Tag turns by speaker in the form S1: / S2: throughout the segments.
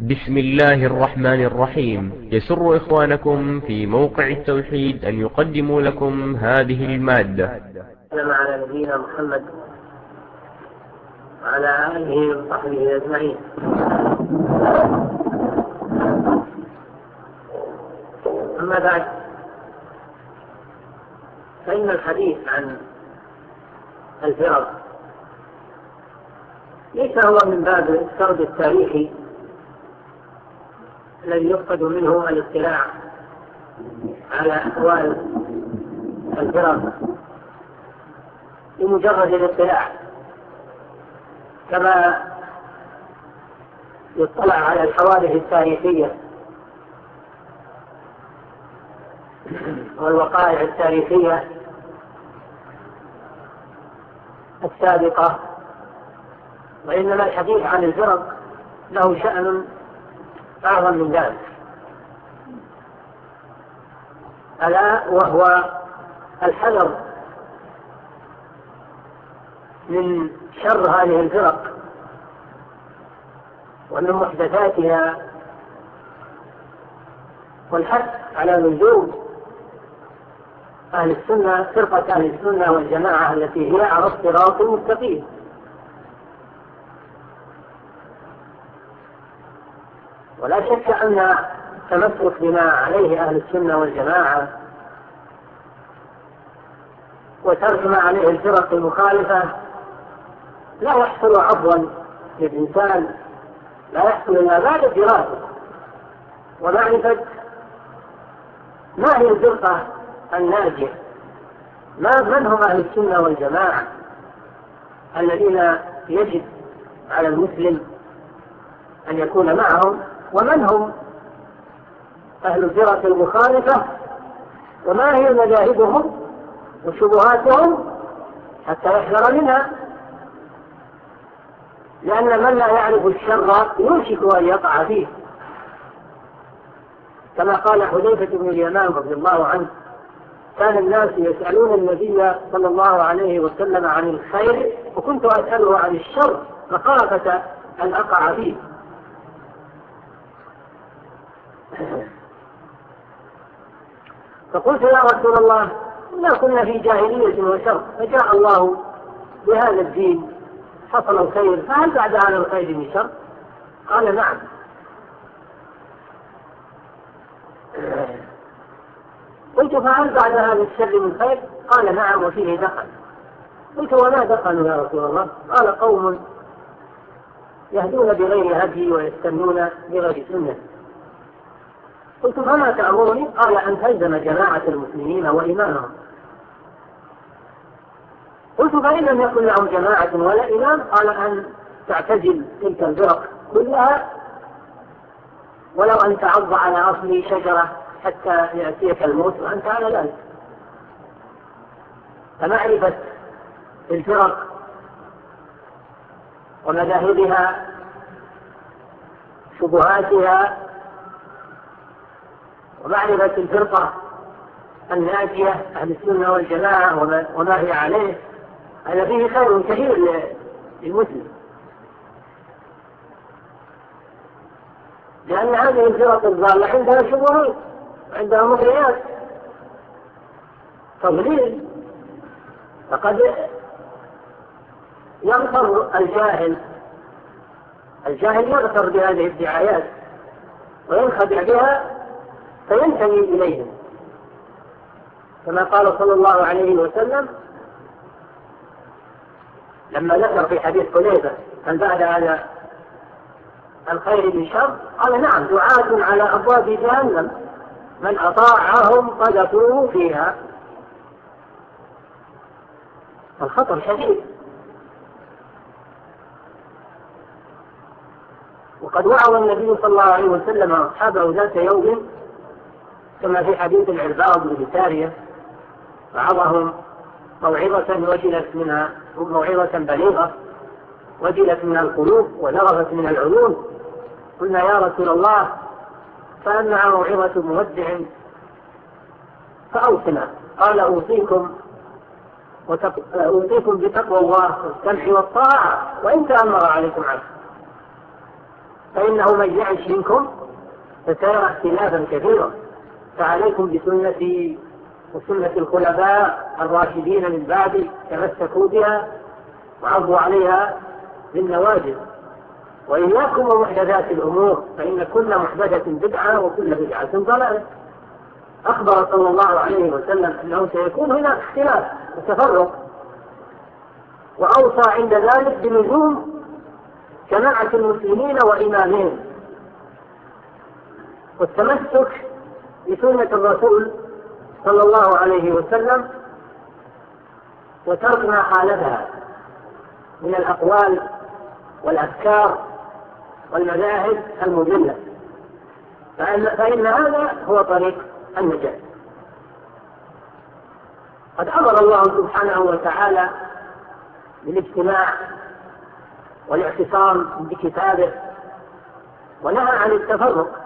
S1: بسم الله الرحمن الرحيم يسر إخوانكم في موقع التوحيد أن يقدموا لكم هذه المادة على نبينا محمد وعلى آله وصحبه أجمعين أما بعد فإن الحديث عن الفرق ليس هو من باب السرد التاريخي الذي يفقد منه الاطلاع على أحوال الفرق لمجرد الاطلاع كما يطلع على الحوادث التاريخية والوقائع التاريخية السابقة وإنما الحديث عن الفرق له شأن أعظم من ذلك ألا وهو الحذر من شر هذه الفرق ومن محدثاتها والحث على وجود أهل السنة فرقة أهل السنة والجماعة التي هي على الصراط المستقيم ولا شك أن تمسك بما عليه أهل السنة والجماعة وترك ما عليه الفرق المخالفة لا يحصل عفوا للإنسان لا يحصل إلا بعد دراسة ومعرفة ما هي الفرقة الناجية ما من هم أهل السنة والجماعة الذين يجب على المسلم أن يكون معهم ومن هم أهل الجرة المخالفة وما هي مذاهبهم وشبهاتهم حتى يحذر منها لأن من لا يعرف الشر يوشك أن يقع فيه كما قال حذيفة بن اليمان رضي الله عنه كان الناس يسألون النبي صلى الله عليه وسلم عن الخير وكنت أسأله عن الشر مخافة أن أقع فيه فقلت يا رسول الله إنا كنا في جاهلية وشر فجاء الله بهذا الدين حصل الخير فهل بعد هذا الخير من شر؟ قال نعم قلت فهل بعد هذا الشر من خير؟ قال نعم وفيه دخل قلت وما دخلوا يا رسول الله؟ قال قوم يهدون بغير هدي ويستنون بغير سنه قلت فما تأمرني قال أن تلزم جماعة المسلمين وإمامهم قلت فإن لم يكن لهم جماعة ولا إمام قال أن تعتزل تلك الفرق كلها ولو أن تعض على أصل شجرة حتى يأتيك الموت وأنت على ذلك فمعرفة الفرق ومذاهبها شبهاتها ومعرفة الفرقة الناجية أهل السنة والجماعة وما هي عليه هذا فيه خير كثير للمسلم لأن هذه الفرق الضالة عندها شبهات وعندها مغريات تضليل فقد يغفر الجاهل الجاهل يغفر بهذه الدعايات وينخدع بها فينتمي إليهم كما قال صلى الله عليه وسلم لما ذكر في حديث قليبة هل بعد على الخير من شر قال نعم دعاة على أبواب جهنم من أطاعهم قذفوه فيها الخطر شديد وقد وعظ النبي صلى الله عليه وسلم أصحابه ذات يوم كما في حديث العرباض بن سارية وعظهم موعظة وجلت منها موعظة بليغة وجلت من القلوب ونغفت من العيون قلنا يا رسول الله فأنها موعظة مودع فأوصنا قال أوصيكم أوصيكم بتقوى الله والسمع والطاعة وإن تأمر عليكم عنه فإنه من يعش منكم فسيرى اختلافا كثيرا فعليكم بسنتي وسنة الخلفاء الراشدين من بعدي تمسكوا بها وعضوا عليها بالنواجذ وإياكم ومحدثات الأمور فإن كل محدثة بدعة وكل بدعة ضلالة أخبر صلى الله عليه وسلم أنه سيكون هنا اختلاف وتفرق وأوصى عند ذلك بنجوم جماعة المسلمين وإمامهم والتمسك بسنة الرسول صلى الله عليه وسلم وترك ما خالفها من الأقوال والأفكار والمذاهب المجلة فإن هذا هو طريق النجاة قد أمر الله سبحانه وتعالى بالاجتماع والاعتصام بكتابه ونهى عن التفرق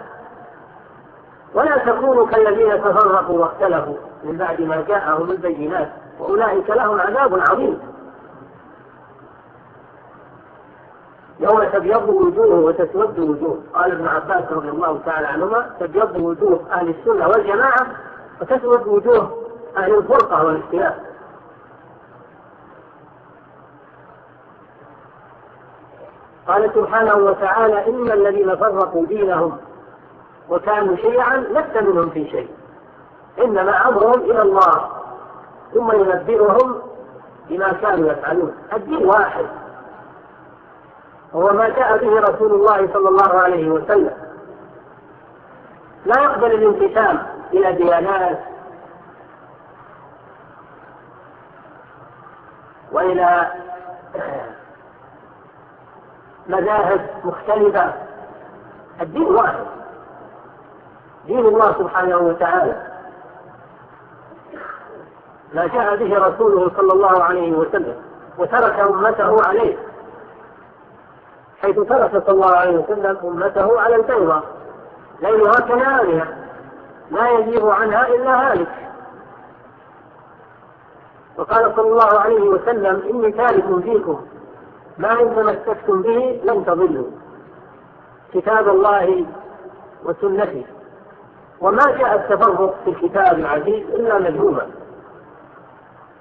S1: ولا تكونوا كالذين تفرقوا واختلفوا من بعد ما جاءهم البينات وأولئك لهم عذاب عظيم يوم تبيض وجوه وتسود وجوه قال ابن عباس رضي الله تعالى عنهما تبيض وجوه أهل السنة والجماعة وتسود وجوه أهل الفرقة والاختلاف قال سبحانه وتعالى إن الذين فرقوا دينهم وكانوا شيعا لست منهم في شيء إنما أمرهم إلى الله ثم ينبئهم بما كانوا يفعلون الدين واحد هو ما جاء به رسول الله صلى الله عليه وسلم لا يقبل الانقسام إلى ديانات وإلى مذاهب مختلفة الدين واحد دين الله سبحانه وتعالى ما جاء به رسوله صلى الله عليه وسلم وترك أمته عليه حيث ترك صلى الله عليه وسلم أمته على البيضة ليلها كنارها لا يجيب عنها إلا هالك وقال صلى الله عليه وسلم إني ثالث فيكم ما إن تمسكتم به لن تضلوا كتاب الله وسنته وما جاء التفرق في الكتاب العزيز إلا مذموما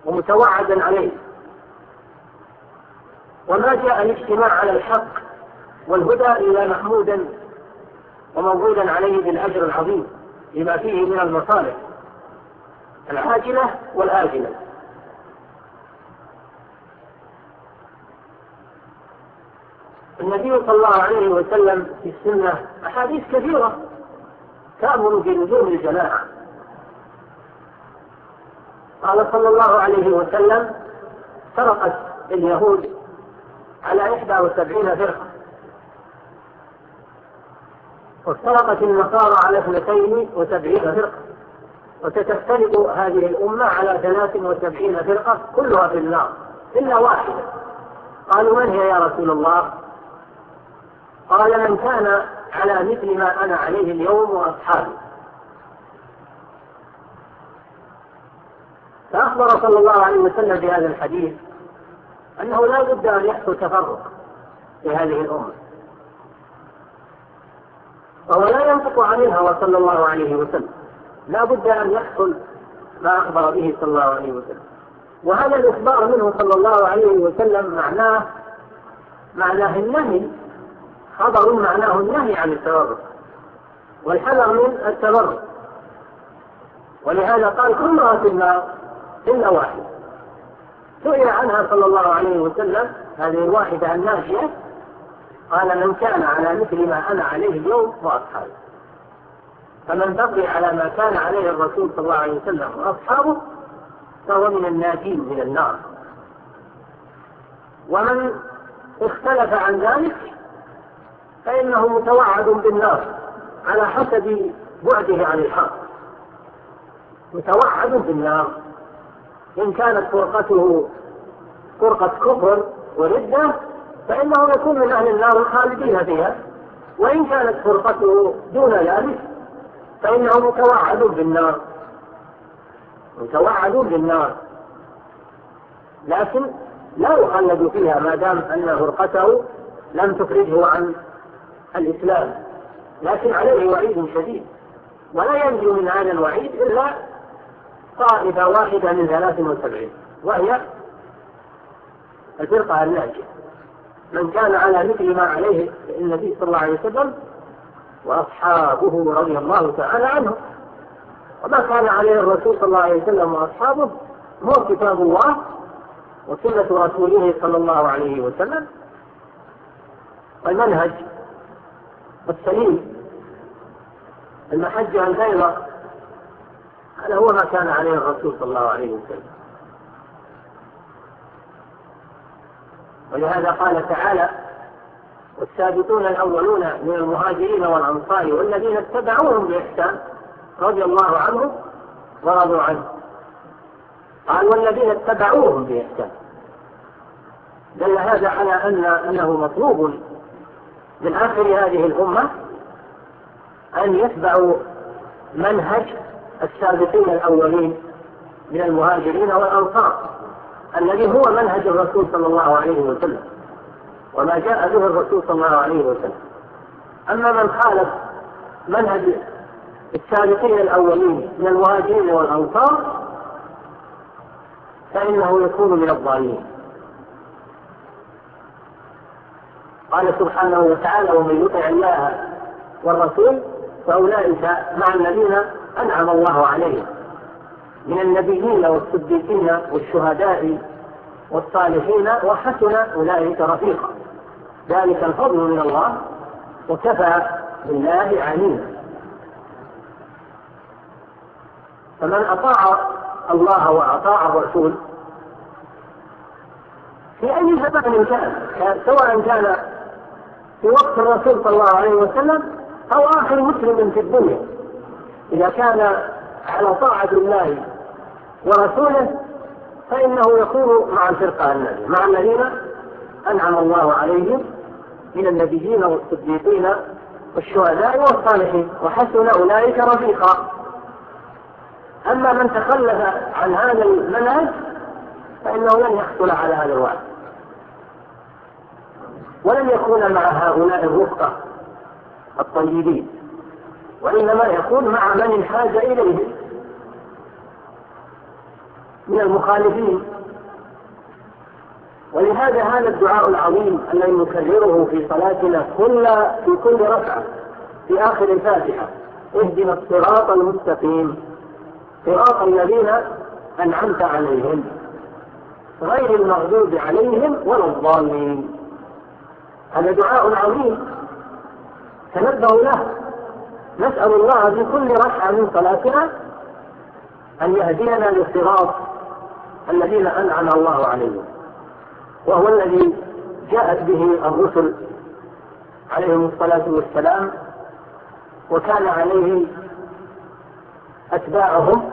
S1: ومتوعدا عليه وما جاء الاجتماع على الحق والهدى إلا محمودا وموعودا عليه بالأجر العظيم لما فيه من المصالح العاجلة والآجلة النبي صلى الله عليه وسلم في السنة أحاديث كثيرة تأمر بلزوم الجماعة قال صلى الله عليه وسلم سرقت اليهود على 71 فرقة وافترقت النصارى على 72 فرقة وتتفترق هذه الأمة على 73 فرقة كلها في النار إلا واحدة قالوا من هي يا رسول الله قال من كان على مثل ما أنا عليه اليوم وأصحابي فأخبر صلى الله عليه وسلم بهذا الحديث أنه لا بد أن يحصل تفرق في هذه الأمة وهو لا ينطق عن الهوى صلى الله عليه وسلم لا بد أن يحصل ما أخبر به صلى الله عليه وسلم وهذا الإخبار منه صلى الله عليه وسلم معناه معناه النهي خبر معناه النهي عن التبرك والحذر من التبرك ولهذا قال كلها في النار إلا واحد سئل عنها صلى الله عليه وسلم هذه الواحدة الناجية قال من كان على مثل ما أنا عليه اليوم وأصحابه فمن بقي على ما كان عليه الرسول صلى الله عليه وسلم وأصحابه فهو من الناجين من النار ومن اختلف عن ذلك فإنه متوعد بالنار على حسب بعده عن الحق متوعد بالنار إن كانت فرقته فرقة كفر وردة فإنه يكون من أهل النار الخالدين فيها وإن كانت فرقته دون ذلك فإنه متوعد بالنار متوعد بالنار لكن لا يخلد فيها ما دام أن فرقته لم تخرجه عن الإسلام لكن عليه وعيد شديد ولا ينجو من هذا الوعيد إلا طائفة واحدة من 73 وهي الفرقة الناجية من كان على مثل ما عليه النبي صلى الله عليه وسلم وأصحابه رضي الله تعالى عنهم وما كان عليه الرسول صلى الله عليه وسلم وأصحابه هو كتاب الله وسنة رسوله صلى الله عليه وسلم والمنهج السليم المحجة البيضة هذا هو ما كان عليه الرسول صلى الله عليه وسلم ولهذا قال تعالى والسابقون الأولون من المهاجرين والأنصار والذين اتبعوهم بإحسان رضي الله عنهم ورضوا عنه قال والذين اتبعوهم بإحسان دل هذا على أن أنه مطلوب من آخر هذه الأمة أن يتبعوا منهج السابقين الأولين من المهاجرين والأنصار الذي هو منهج الرسول صلى الله عليه وسلم وما جاء به الرسول صلى الله عليه وسلم أما من خالف منهج السابقين الأولين من المهاجرين والأنصار فإنه يكون من الضالين قال سبحانه وتعالى ومن يطع الله والرسول فأولئك مع الذين أنعم الله عليهم من النبيين والصديقين والشهداء والصالحين وحسن أولئك رفيقا ذلك الفضل من الله وكفى بالله عليما فمن أطاع الله وأطاع الرسول في أي زمان كان سواء كان في وقت الرسول صلى الله عليه وسلم أو آخر مسلم في الدنيا إذا كان على طاعة الله ورسوله فإنه يكون مع الفرقة النبي مع الذين أنعم الله عليهم من النبيين والصديقين والشهداء والصالحين وحسن أولئك رفيقا أما من تخلف عن هذا المنهج فإنه لن يحصل على هذا الوعد ولن يكون مع هؤلاء الرفقة الطيبين وإنما يكون مع من انحاز إليه من المخالفين ولهذا هذا الدعاء العظيم الذي نكرره في صلاتنا كل في كل ركعة في آخر الفاتحة اهدنا الصراط المستقيم صراط الذين أنعمت عليهم غير المغضوب عليهم ولا الضالين هذا دعاء عظيم تنبهوا له نسأل الله في كل ركعة من صلاتنا أن يهدينا للصراط الذين أنعم الله عليهم وهو الذي جاءت به الرسل عليهم الصلاة والسلام وكان عليه أتباعهم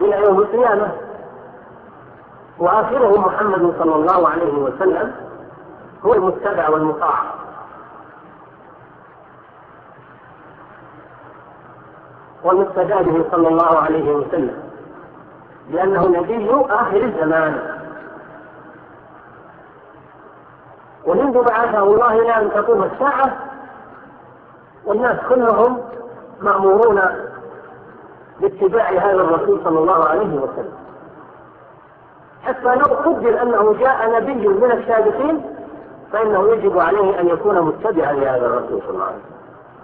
S1: إلى يوم القيامة وآخره محمد صلى الله عليه وسلم هو المتبع والمطاع ومقتدى به صلى الله عليه وسلم لأنه نبي آخر الزمان ومنذ بعثه الله إلى أن تقوم الساعة والناس كلهم مأمورون باتباع هذا الرسول صلى الله عليه وسلم حتى لو قدر أنه جاء نبي من السابقين فإنه يجب عليه أن يكون متبعا لهذا الرسول صلى الله عليه وسلم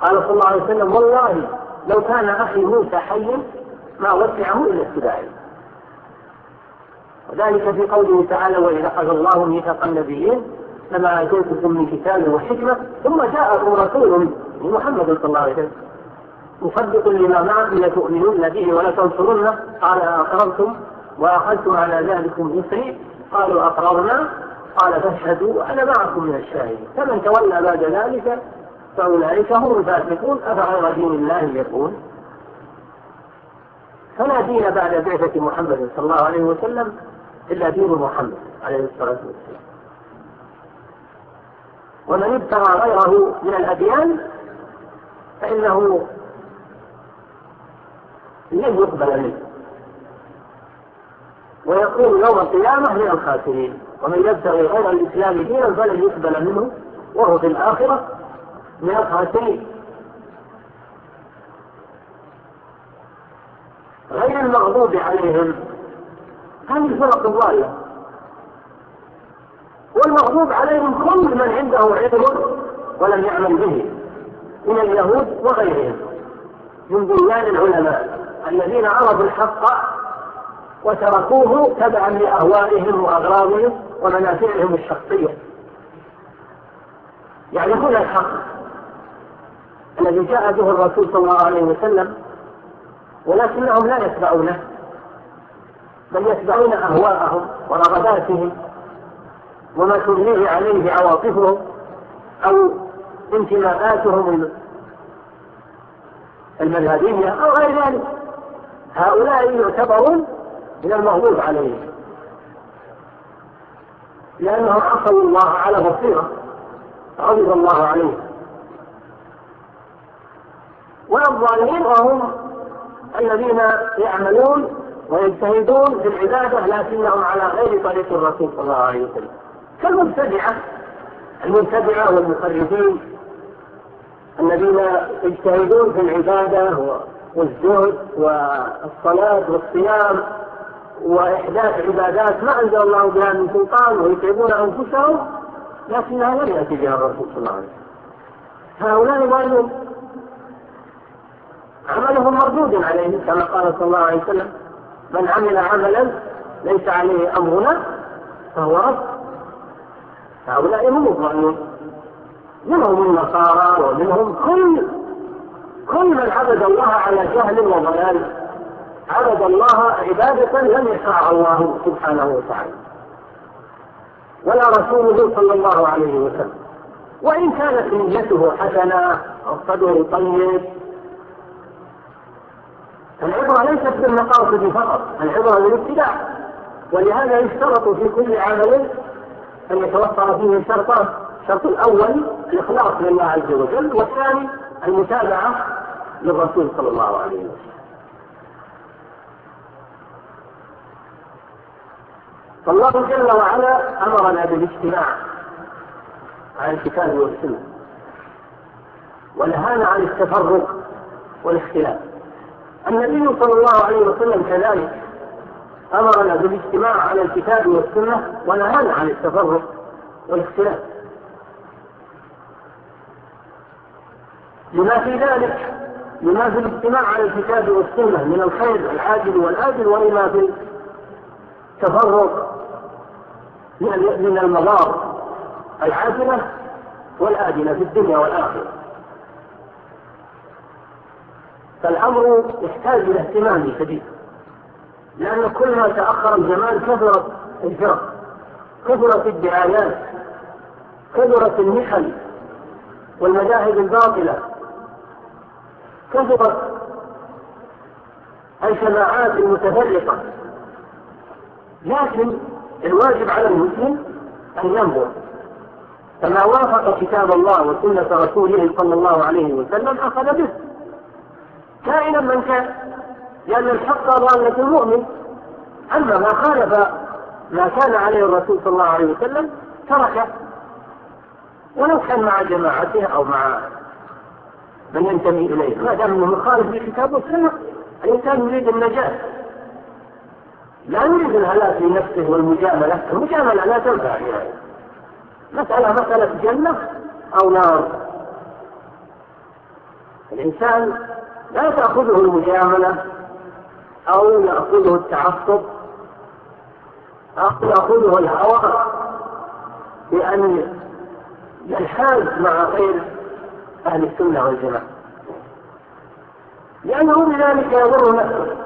S1: قال صلى الله عليه وسلم والله لو كان أخي موسى حيا ما وسعه إلا اتباعي وذلك في قوله تعالى وإذا أخذ الله ميثاق النبيين لما آتيتكم من كتاب وحكمة ثم جاءكم رسول محمد صلى الله عليه وسلم مصدق لما معكم لتؤمنن به ولتنصرنه قال أقررتم وأخذت على ذلكم مصري قالوا أقررنا قال فاشهدوا أنا معكم من الشاهدين فمن تولى بعد ذلك فأولئك هم الفاسقون أفعل دين الله يقول فلا دين بعد بعثة محمد صلى الله عليه وسلم إلا دين محمد عليه الصلاة والسلام ومن ابتغى غيره من الأديان فإنه لن يقبل منه ويكون يوم القيامة من الخاسرين ومن يبتغي غير الإسلام دينا فلن يقبل منه وهو في الآخرة من الخاسرين غير المغضوب عليهم هذه الفرق الضالة والمغضوب عليهم كل من عنده علم ولم يعمل به من اليهود وغيرهم من بلدان العلماء الذين عرضوا الحق وتركوه تبعا لأهوائهم وأغراضهم ومنافعهم الشخصية يعني هنا الحق الذي جاء به الرسول صلى الله عليه وسلم ولكنهم لا يتبعونه بل يتبعون أهواءهم ورغباتهم وما تبنيه عليه عواطفهم أو انتماءاتهم المذهبية أو غير ذلك هؤلاء يعتبرون من المغلوب عليه لأنهم عصوا الله على بصيرة غضب الله عليهم والظالمين وهم الذين يعملون ويجتهدون في العبادة لكنهم على غير طريق الرسول صلى الله عليه وسلم كالمبتدعة المبتدعة والمخرجين الذين يجتهدون في العبادة والزهد والصلاة والصيام وإحداث عبادات ما أنزل الله بها من سلطان ويتعبون أنفسهم لكنها لم يأتي بها الرسول صلى الله عليه وسلم هؤلاء ظالمون عملهم مردود عليه كما قال صلى الله عليه وسلم من عمل عملا ليس عليه أمرنا فهو رد هؤلاء هم الظالمون منهم النصارى ومنهم كل كل من عبد الله على جهل وضلال عبد الله عبادة لم يشرعها الله سبحانه وتعالى ولا رسوله صلى الله عليه وسلم وإن كانت نيته حسنة أو طيب العبرة ليست بالمقاصد فقط العبرة بالابتداع ولهذا يشترط في كل عمل أن يتوفر فيه شرطان الشرط الأول الإخلاص لله عز وجل والثاني المتابعة للرسول صلى الله عليه وسلم فالله جل وعلا أمرنا بالاجتماع على الكتاب والسنة ونهانا عن التفرق والاختلاف النبي صلى الله عليه وسلم كذلك أمرنا بالاجتماع على الكتاب والسنة ونهانا عن التفرق والاختلاف لما في ذلك لما في الاجتماع على الكتاب والسنة من الخير العاجل والآجل ولما في التفرق من المضار العاجلة والآجلة في الدنيا والآخرة فالأمر يحتاج إلى اهتمام شديد لأن كل ما تأخر الزمان كثرت الفرق كثرت الدعايات كثرت المحن والمذاهب الباطلة كثرت الشماعات المتفرقة لكن الواجب على المسلم أن ينظر فما وافق كتاب الله وسنة رسوله صلى الله عليه وسلم أخذ به كائنا من كان لأن الحق ضالة المؤمن أما ما خالف ما كان عليه الرسول صلى الله عليه وسلم تركه ولو كان مع جماعته أو مع من ينتمي إليه ما دام أنه مخالف لكتاب السنة الإنسان يريد النجاة لا يريد الهلاء في نفسه والمجاملة المجاملة لا تنفع يعني مسألة مسألة جنة أو نار الإنسان لا تأخذه المجاملة أو يأخذه التعصب أو يأخذه الهوى بأن ينحاز مع غير أهل السنة والجماعة لأنه بذلك يضر نفسه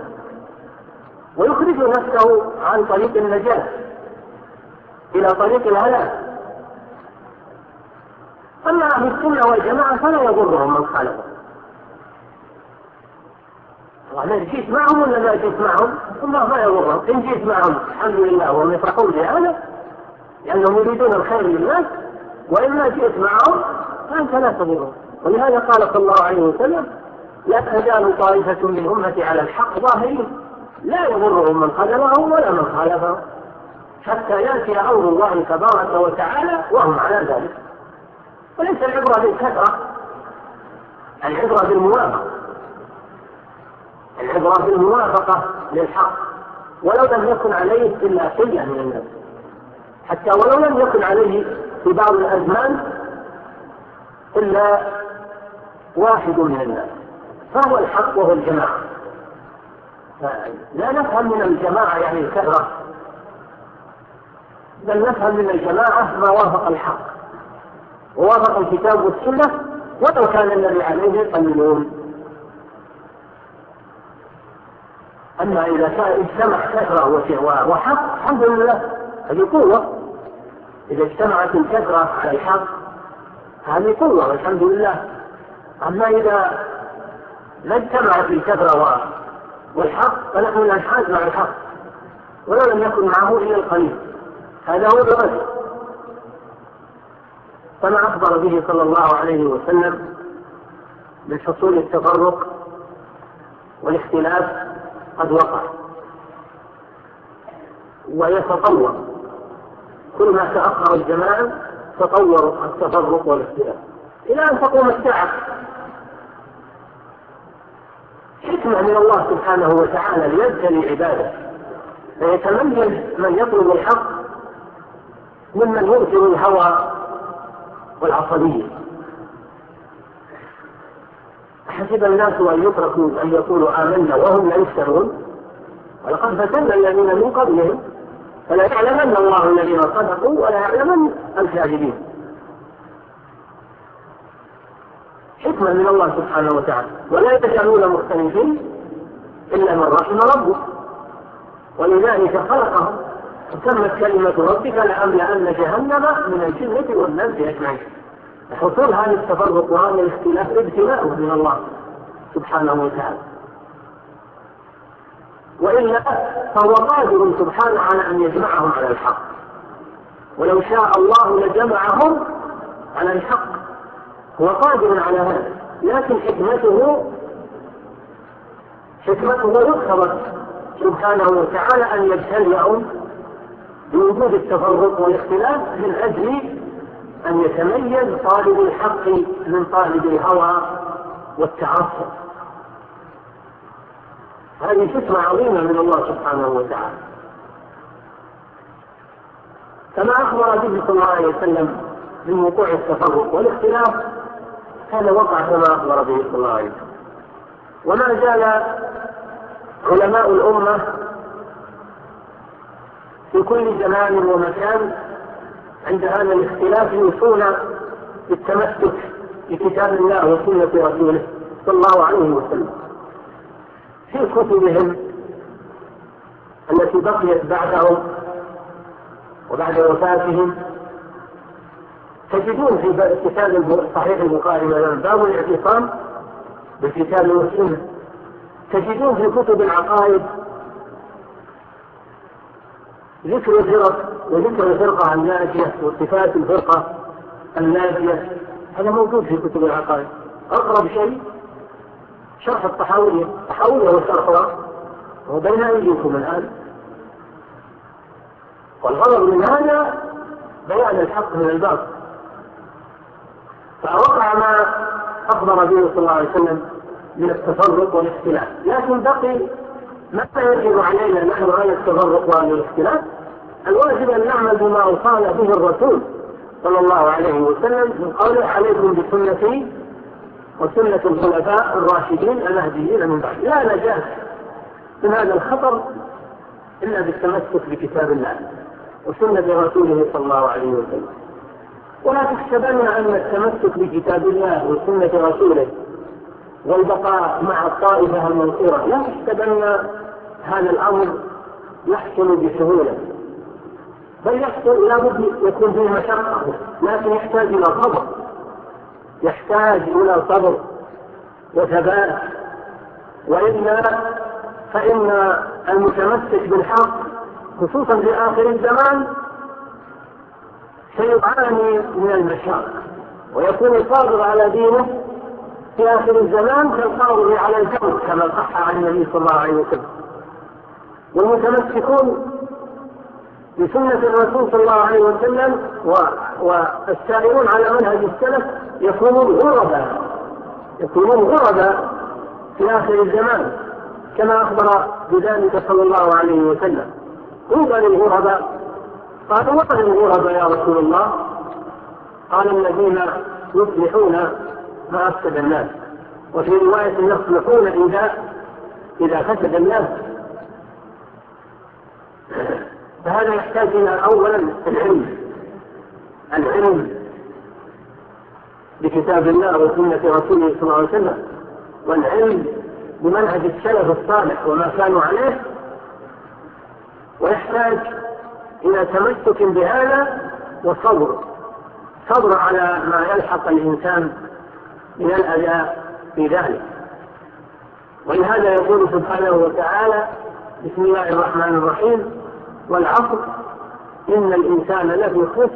S1: ويخرج نفسه عن طريق النجاة إلى طريق الهلاك أما أهل السنة والجماعة فلا يضرهم من خالفهم أنا جيت معهم ولا ما جيت معهم؟ الله ما يضرهم، إن جيت معهم الحمد لله وهم يفرحون بهذا لأنهم يريدون الخير للناس وإن ما جئت معهم فأنت لا تضرهم، ولهذا قال صلى الله عليه وسلم لا تزال طائفة من أمتي على الحق ظاهرين لا يضرهم من خدمهم ولا من خالفهم حتى يأتي أمر الله تبارك وتعالى وهم على ذلك وليس العبرة بالكثرة العبرة بالموافقة العبرة بالموافقة للحق ولو لم يكن عليه إلا شيء من الناس حتى ولو لم يكن عليه في بعض الأزمان إلا واحد من الناس فهو الحق وهو الجماعة لا نفهم من الجماعة يعني الكثرة بل نفهم من الجماعة ما وافق الحق ووافق الكتاب والسنة ولو كان النبي عليه قليلون أما إذا كان اجتمع كثرة وحق الحمد لله هذه قوة إذا اجتمعت الكثرة على الحق هذه قوة والحمد لله أما إذا ما اجتمعت الكثرة والحق فنحن لا مع الحق ولو لم يكن معه إلا القليل هذا هو الرجل فما أخبر به صلى الله عليه وسلم بحصول التفرق والاختلاف قد وقع ويتطور كل ما تأخر الجماعة تطور التفرق والاختلاف إلى أن تقوم الساعة حكمة من الله سبحانه وتعالى ليبتلي عباده فيتميز من يطلب الحق ممن يرسل الهوى والعصبية حسب الناس أن يتركوا أن يقولوا آمنا وهم لا يفتنون ولقد فتنا الذين من قبلهم فلا يعلمن الله الذين صدقوا ولا يعلمن الكاذبين حكمة من الله سبحانه وتعالى ولا يتسألون مختلفين إلا من رحم ربه ولذلك خلقهم تمت كلمة ربك لأملأن جهنم من الجنة والناس أجمعين حصول هذا التفرق وهذا الاختلاف ابتلاء من الله سبحانه وتعالى وإلا فهو قادر سبحانه على أن يجمعهم على الحق ولو شاء الله لجمعهم على الحق وقادر على هذا لكن حكمته حكمته يخبر سبحانه وتعالى أن يبتلعوا بوجود التفرق والاختلاف من أجل أن يتميز طالب الحق من طالب الهوى والتعصب هذه حكمة عظيمة من الله سبحانه وتعالى كما أخبر به صلى الله عليه وسلم من وقوع التفرق والاختلاف هذا وقع كما أخبر به صلى الله عليه وسلم وما زال علماء الأمة في كل زمان ومكان عند هذا الاختلاف يوصون بالتمسك بكتاب الله وسنة رسوله صلى الله عليه وسلم في كتبهم التي بقيت بعدهم وبعد وفاتهم تجدون في كتاب صحيح البخاري باب الاعتصام بالكتاب والسنه تجدون في كتب العقائد ذكر الفرق وذكر الفرقه الناجيه وصفات الفرقه الناجيه هذا موجود في كتب العقائد اقرب شيء شرح الطحاويه الطحاويه هو بين ايديكم الان والغرض من هذا بيان الحق من الباطل فأرضع ما أخبر به صلى الله عليه وسلم من التفرق والاختلاف لكن بقي ما يجب علينا نحن على التفرق والاختلاف الواجب أن نعمل بما أوصانا به الرسول صلى الله عليه وسلم من قوله عليكم بسنتي وسنة الخلفاء الراشدين المهديين من بعد لا نجاة من هذا الخطر إلا بالتمسك بكتاب الله وسنة رسوله صلى الله عليه وسلم ولا تحسبن أن التمسك بكتاب الله وسنة رسوله والبقاء مع الطائفة المنصورة لا تحسبن هذا الأمر يحصل بسهولة بل يحصل لابد يكون فيه مشقة لكن يحتاج إلى صبر يحتاج إلى صبر وثبات وإلا فإن المتمسك بالحق خصوصا في آخر الزمان سيعاني من المشاق ويكون صابر على دينه في آخر الزمان كالصابر على الكون كما صح عن النبي صلى الله عليه وسلم والمتمسكون بسنة الرسول صلى الله عليه وسلم و... والسائرون على منهج السلف يكونون غربا يكونون غربا في آخر الزمان كما أخبر بذلك صلى الله عليه وسلم طوبى للغرباء قال وطن الغرب يا رسول الله قال الذين يصلحون ما أفسد الناس وفي رواية يصلحون إذا إذا فسد الناس فهذا يحتاج إلى أولا العلم العلم بكتاب الله وسنة رسوله صلى الله عليه وسلم والعلم بمنهج السلف الصالح وما كانوا عليه ويحتاج إلى تمسك بهذا وصبر صبر على ما يلحق الإنسان من الأذى في ذلك ولهذا يقول سبحانه وتعالى بسم الله الرحمن الرحيم والعصر إن الإنسان لفي خسر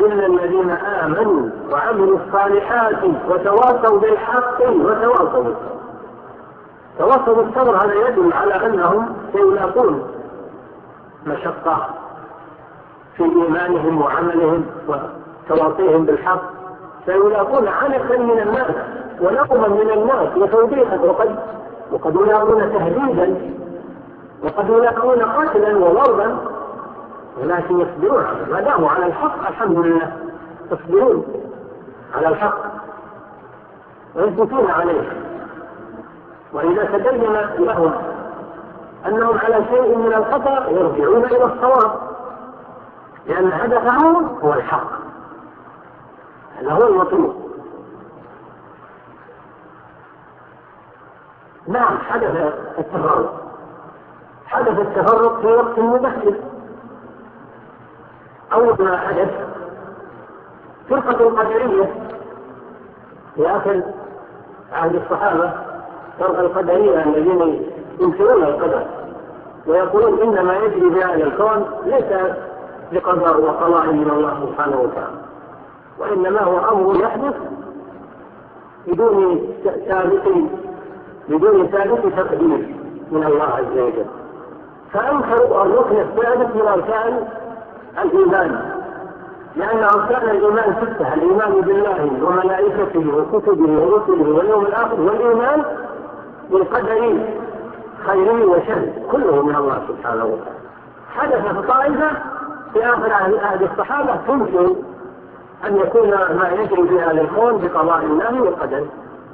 S1: إلا الذين آمنوا وعملوا الصالحات وتواصوا بالحق وتواصوا بالصبر تواصوا بالصبر هذا يدل على أنهم سيلاقون مشقة في إيمانهم وعملهم وتواطيهم بالحق سيلاقون عنقا من الناس ونقما من الناس وتوبيخا وقد وقد يلاقون تهديدا وقد يلاقون قتلا وضربا ولكن يصبرون ما داموا على الحق الحمد لله يصبرون على الحق ويثبتون عليه وإذا تبين لهم أنهم على شيء من الخطأ يرجعون إلى الصواب لأن هدفه هو الحق هذا هو المطلوب نعم حدث التفرق حدث التفرق في
S2: وقت مبكر
S1: أول ما حدث فرقة قدرية في آخر عهد الصحابة فرقة القدرية الذين ينكرون القدر ويقولون إن ما يجري في الكون ليس بقدر وقضاء من الله سبحانه وتعالى وإنما هو أمر يحدث بدون سابق بدون سابق تقدير من الله عز وجل فأنكروا الركن الثالث من أركان الإيمان لأن أركان الإيمان ستة الإيمان بالله وملائكته وكتبه ورسله واليوم الآخر والإيمان بالقدر خيره وشره كله من الله سبحانه وتعالى حدث في طائفة آخر أهل الصحابة يمكن أن يكون ما يجري في هذا الكون بقضاء الله والقدر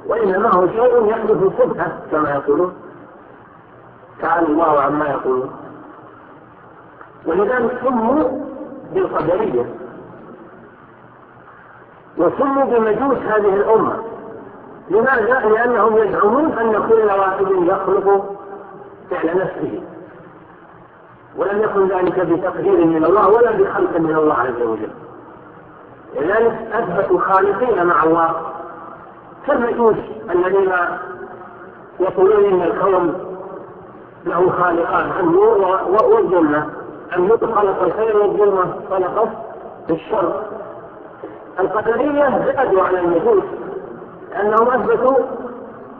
S1: وإنما هو شيء يحدث صبحة كما يقولون تعالى الله عما يقولون ولذلك سموا بالقدرية وسموا بمجوس هذه الأمة لماذا؟ لأنهم يزعمون أن كل واحد يخلق فعل نفسه ولم يكن ذلك بتقدير من الله ولا بخلق من الله عز وجل لذلك أثبتوا خالقين مع الله كالمجوس الذين يقولون إن الكون له خالقان النور والظلمة النور خلق الخير والظلمة خلق الشر القدرية زادوا على المجوس لأنهم أثبتوا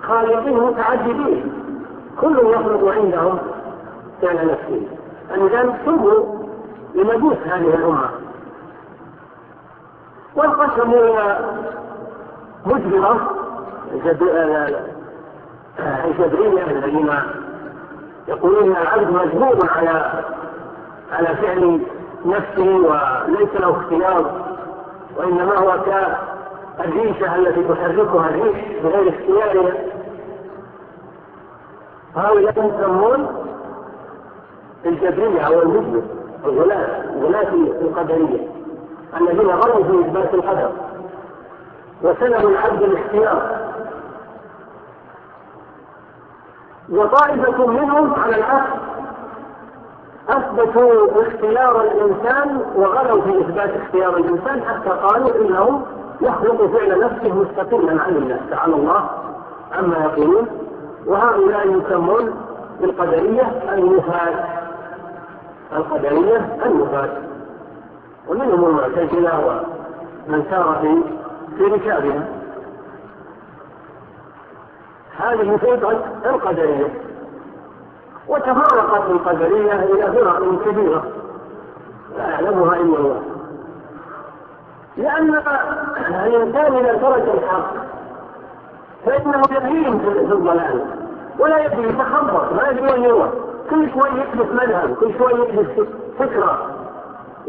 S1: خالقين متعددين كل يخلق عندهم كان نفسه النظام كله لنبوس هذه الأمة والقسم هي مجبرة الجبرية الذين يقولون العبد مجبور على على فعل نفسه وليس له اختيار وإنما هو كالريشة التي تحركها الريش بغير اختيارها هؤلاء يسمون الجبرية أو المسلم الغلاة غلاة القدرية الذين غلوا في إثبات القدر وسلموا العبد الاختيار وطائفة منهم على العكس أثبتوا اختيار الإنسان وغلوا في إثبات اختيار الإنسان حتى قالوا إنه يخلق فعل نفسه مستقلا عن الله تعالى الله عما يقولون وهؤلاء يسمون بالقدرية المثال القدرية المفاسد ومنهم المعتزلة ومن سار في في ركابها هذه فرقة القدرية وتفرقت القدرية إلى فرق كبيرة لا يعلمها إلا الله لأن الإنسان إذا ترك الحق فإنه يغيب في الضلال ولا يدري يتخبط ما يدري وين يروح كل شوي يحدث منهج كل شوي يحدث فكرة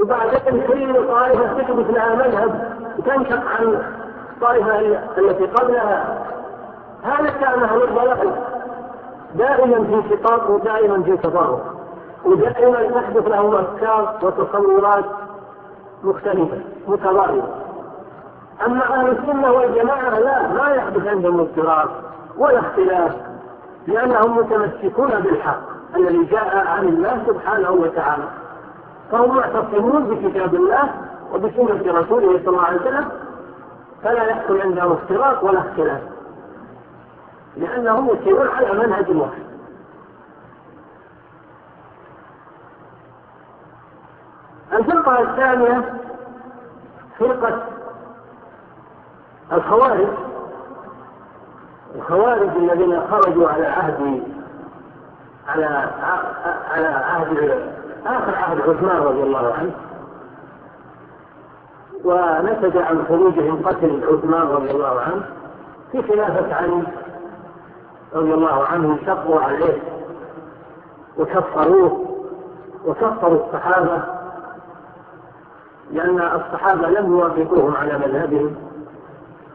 S1: وبعدين كل طائفة تثبت لها منهج
S2: وتنشق عن
S1: الطائفة التي قبلها
S2: هذا كان أهل الضلال
S1: دائما في شقاق ودائما في تفرق ودائما تحدث لهم أفكار وتصورات مختلفة متضاربة أما أهل السنة والجماعة لا ما يحدث عندهم اضطراب ولا اختلاف لأنهم متمسكون بالحق الذي جاء عن الله سبحانه وتعالى فهم معتصمون بكتاب الله وبسنة رسوله صلى الله عليه وسلم فلا يحصل عندهم اختلاط ولا اختلاف لأنهم يسيرون على منهج واحد الفرقة الثانية فرقة الخوارج الخوارج الذين خرجوا على عهد على على عهد آخر عهد عثمان رضي الله عنه ونتج عن خروجهم قتل عثمان رضي الله عنه في خلافة علي رضي الله عنه شقوا عليه وكفروه وكفروا الصحابة لأن الصحابة لم يوافقوهم على مذهبهم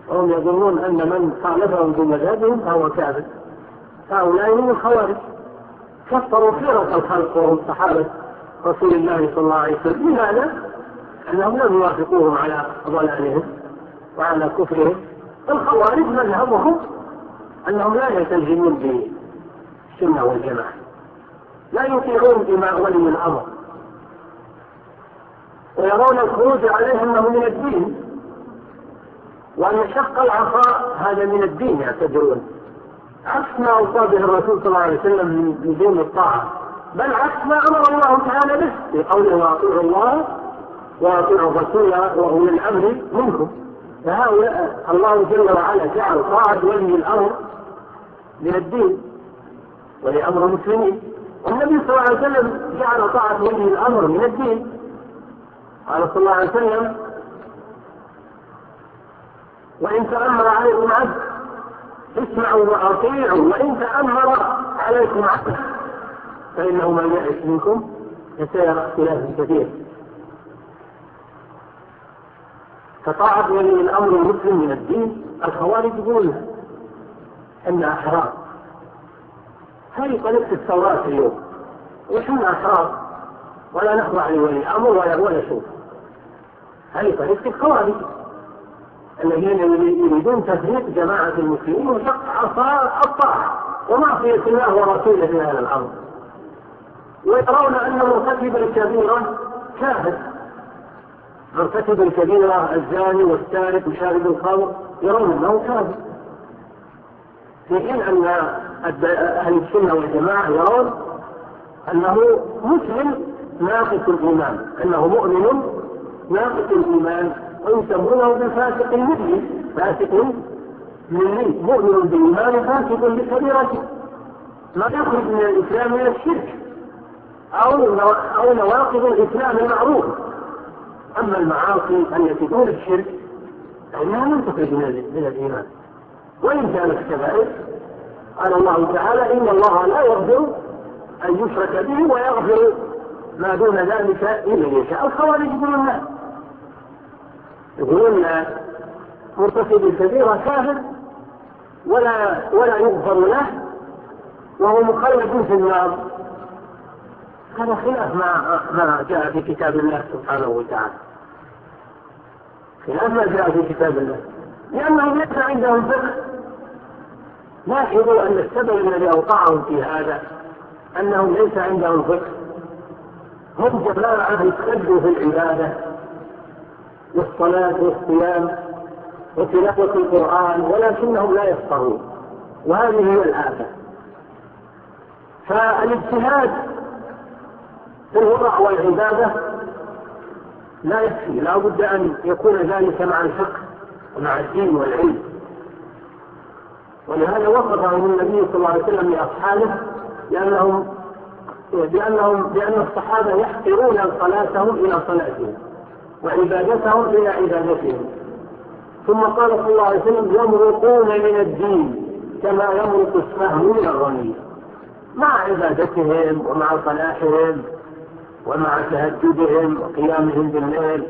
S1: وهم يظنون أن من خالفهم بمذهبهم فهو كافر هؤلاء هم الخوارج كفروا فرق الخلق وهم صحابة رسول الله صلى الله عليه وسلم لماذا؟ أنهم لم يوافقوهم على ضلالهم وعلى كفرهم الخوارج مذهبهم أنهم لا يلتزمون بالسنة والجماعة لا يطيعون بما ولي الأمر ويرون الخروج عليه أنه من الدين وأن شق العصا هذا من الدين يعتبرون عكس ما أوصى به الرسول صلى الله عليه وسلم من دون الطاعة بل عكس ما أمر الله تعالى به في قوله وأطيعوا الله وأطيعوا الرسول وأولي الأمر منكم فهؤلاء الله جل وعلا جعل طاعة ولي الأمر من الدين ولأمر المسلمين والنبي صلى الله عليه وسلم جعل طاعة ولي الأمر من الدين قال صلى الله عليه وسلم وإن تأمر عليكم عبد اسمعوا واطيعوا وان تامر عليكم عقل فانه من يعش منكم يسير اختلاف كثير فطاعة ولي الامر المسلم من الدين الخوارج يقولون انها أحرار هذه طريقة الثورات اليوم وحنا احرار ولا نخضع لولي الامر ولا ولا شيء هذه طريقة الخوارج الذين يريدون تفريق جماعة المسلمين وشق الطاعة ومعصية الله ورسوله في هذا الأمر ويرون أن مرتكب الكبيرة كافر مرتكب الكبيرة الزاني والسارق وشارب الخمر يرون أنه كافر في حين أن أهل السنة والجماعة يرون أنه مسلم ناقص الإيمان أنه مؤمن ناقص الإيمان ويسمونه بالفاسق المؤمن فاسق مؤمن مؤمن بالإيمان فاسق بكبيرته ما يخرج من الإسلام من الشرك أو أو نواقض الإسلام المعروف أما المعاصي التي دون الشرك فإنها لم تخرج من الإيمان وإن كانت كذلك قال الله تعالى إن الله لا يغفر أن يشرك به ويغفر ما دون ذلك إلا يشاء الخوارج دون الناس يقولون مرتكب الكبيرة كافر ولا ولا يغفر له وهو مخلد في النار هذا خلاف ما ما جاء في كتاب الله سبحانه وتعالى خلاف ما جاء في كتاب الله لأنهم ليس عندهم فقه لاحظوا أن السبب الذي أوقعهم في هذا أنهم ليس عندهم فقه هم جماعة اشتدوا في العبادة والصلاة والصيام وتلاوة القرآن ولكنهم لا يفقهون وهذه هي الآفة فالاجتهاد في الورع والعبادة لا يكفي لا بد أن يكون ذلك مع الفقه ومع الدين والعلم ولهذا وصفه النبي صلى الله عليه وسلم لأصحابه لأنهم بأنهم بأن الصحابة يحقرون صلاتهم إلى صلاتهم وعبادتهم إلى عبادتهم ثم قال صلى الله عليه وسلم يمرقون من الدين كما يمرق السهم من الرمي مع عبادتهم ومع صلاحهم ومع تهجدهم وقيامهم بالليل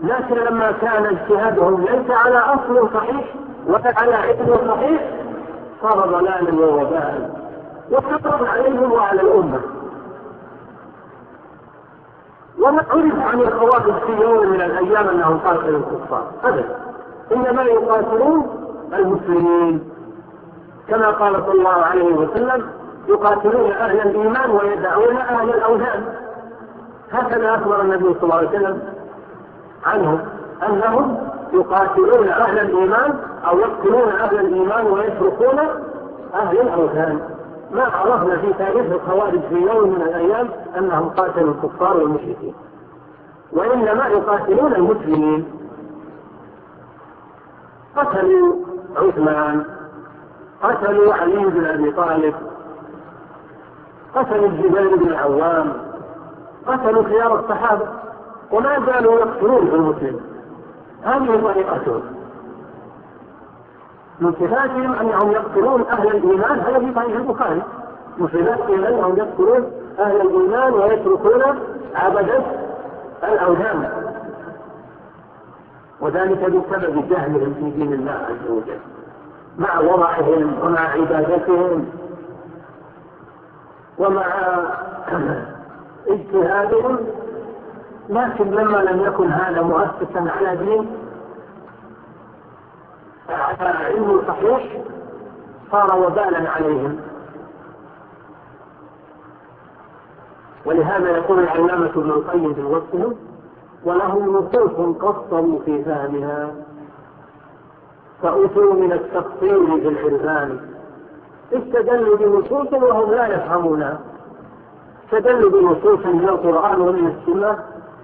S1: لكن لما كان اجتهادهم ليس على أصل صحيح ولا على علم صحيح صار ضلالا ووباء وحرم عليهم وعلى الأمة ولا عرف عن الخوارج في يوم من الايام انهم قاتلوا الكفار ابدا انما يقاتلون المسلمين كما قال صلى الله عليه وسلم يقاتلون اهل الايمان ويدعون اهل الاوثان هكذا اخبر النبي صلى الله عليه وسلم عنهم انهم يقاتلون اهل الايمان او يقتلون اهل الايمان ويسرقون اهل الاوثان ما عرفنا في تاريخ الخوارج في يوم من الأيام أنهم قاتلوا الكفار والمشركين وإنما يقاتلون المسلمين قتلوا عثمان قتلوا علي بن أبي طالب قتلوا الجبال بن العوام قتلوا خيار الصحابة وما زالوا يقتلون في المسلمين هذه طريقتهم من صفاتهم أنهم يقتلون أهل الإيمان هذا في صحيح البخاري من صفاتهم أنهم يقتلون أهل الإيمان ويتركون عبدة الأوثان وذلك بسبب جهلهم في دين الله عز وجل مع ورعهم ومع عبادتهم ومع اجتهادهم لكن لما لم يكن هذا مؤسسا على دين فعلمه صحيح صار وبالا عليهم ولهذا يقول العلامة ابن القيم في وقته ولهم نصوص قصروا في فهمها فأتوا من التقصير في الحرزان استدلوا بنصوص وهم لا يفهمونها استدلوا بنصوص من القرآن ومن السنة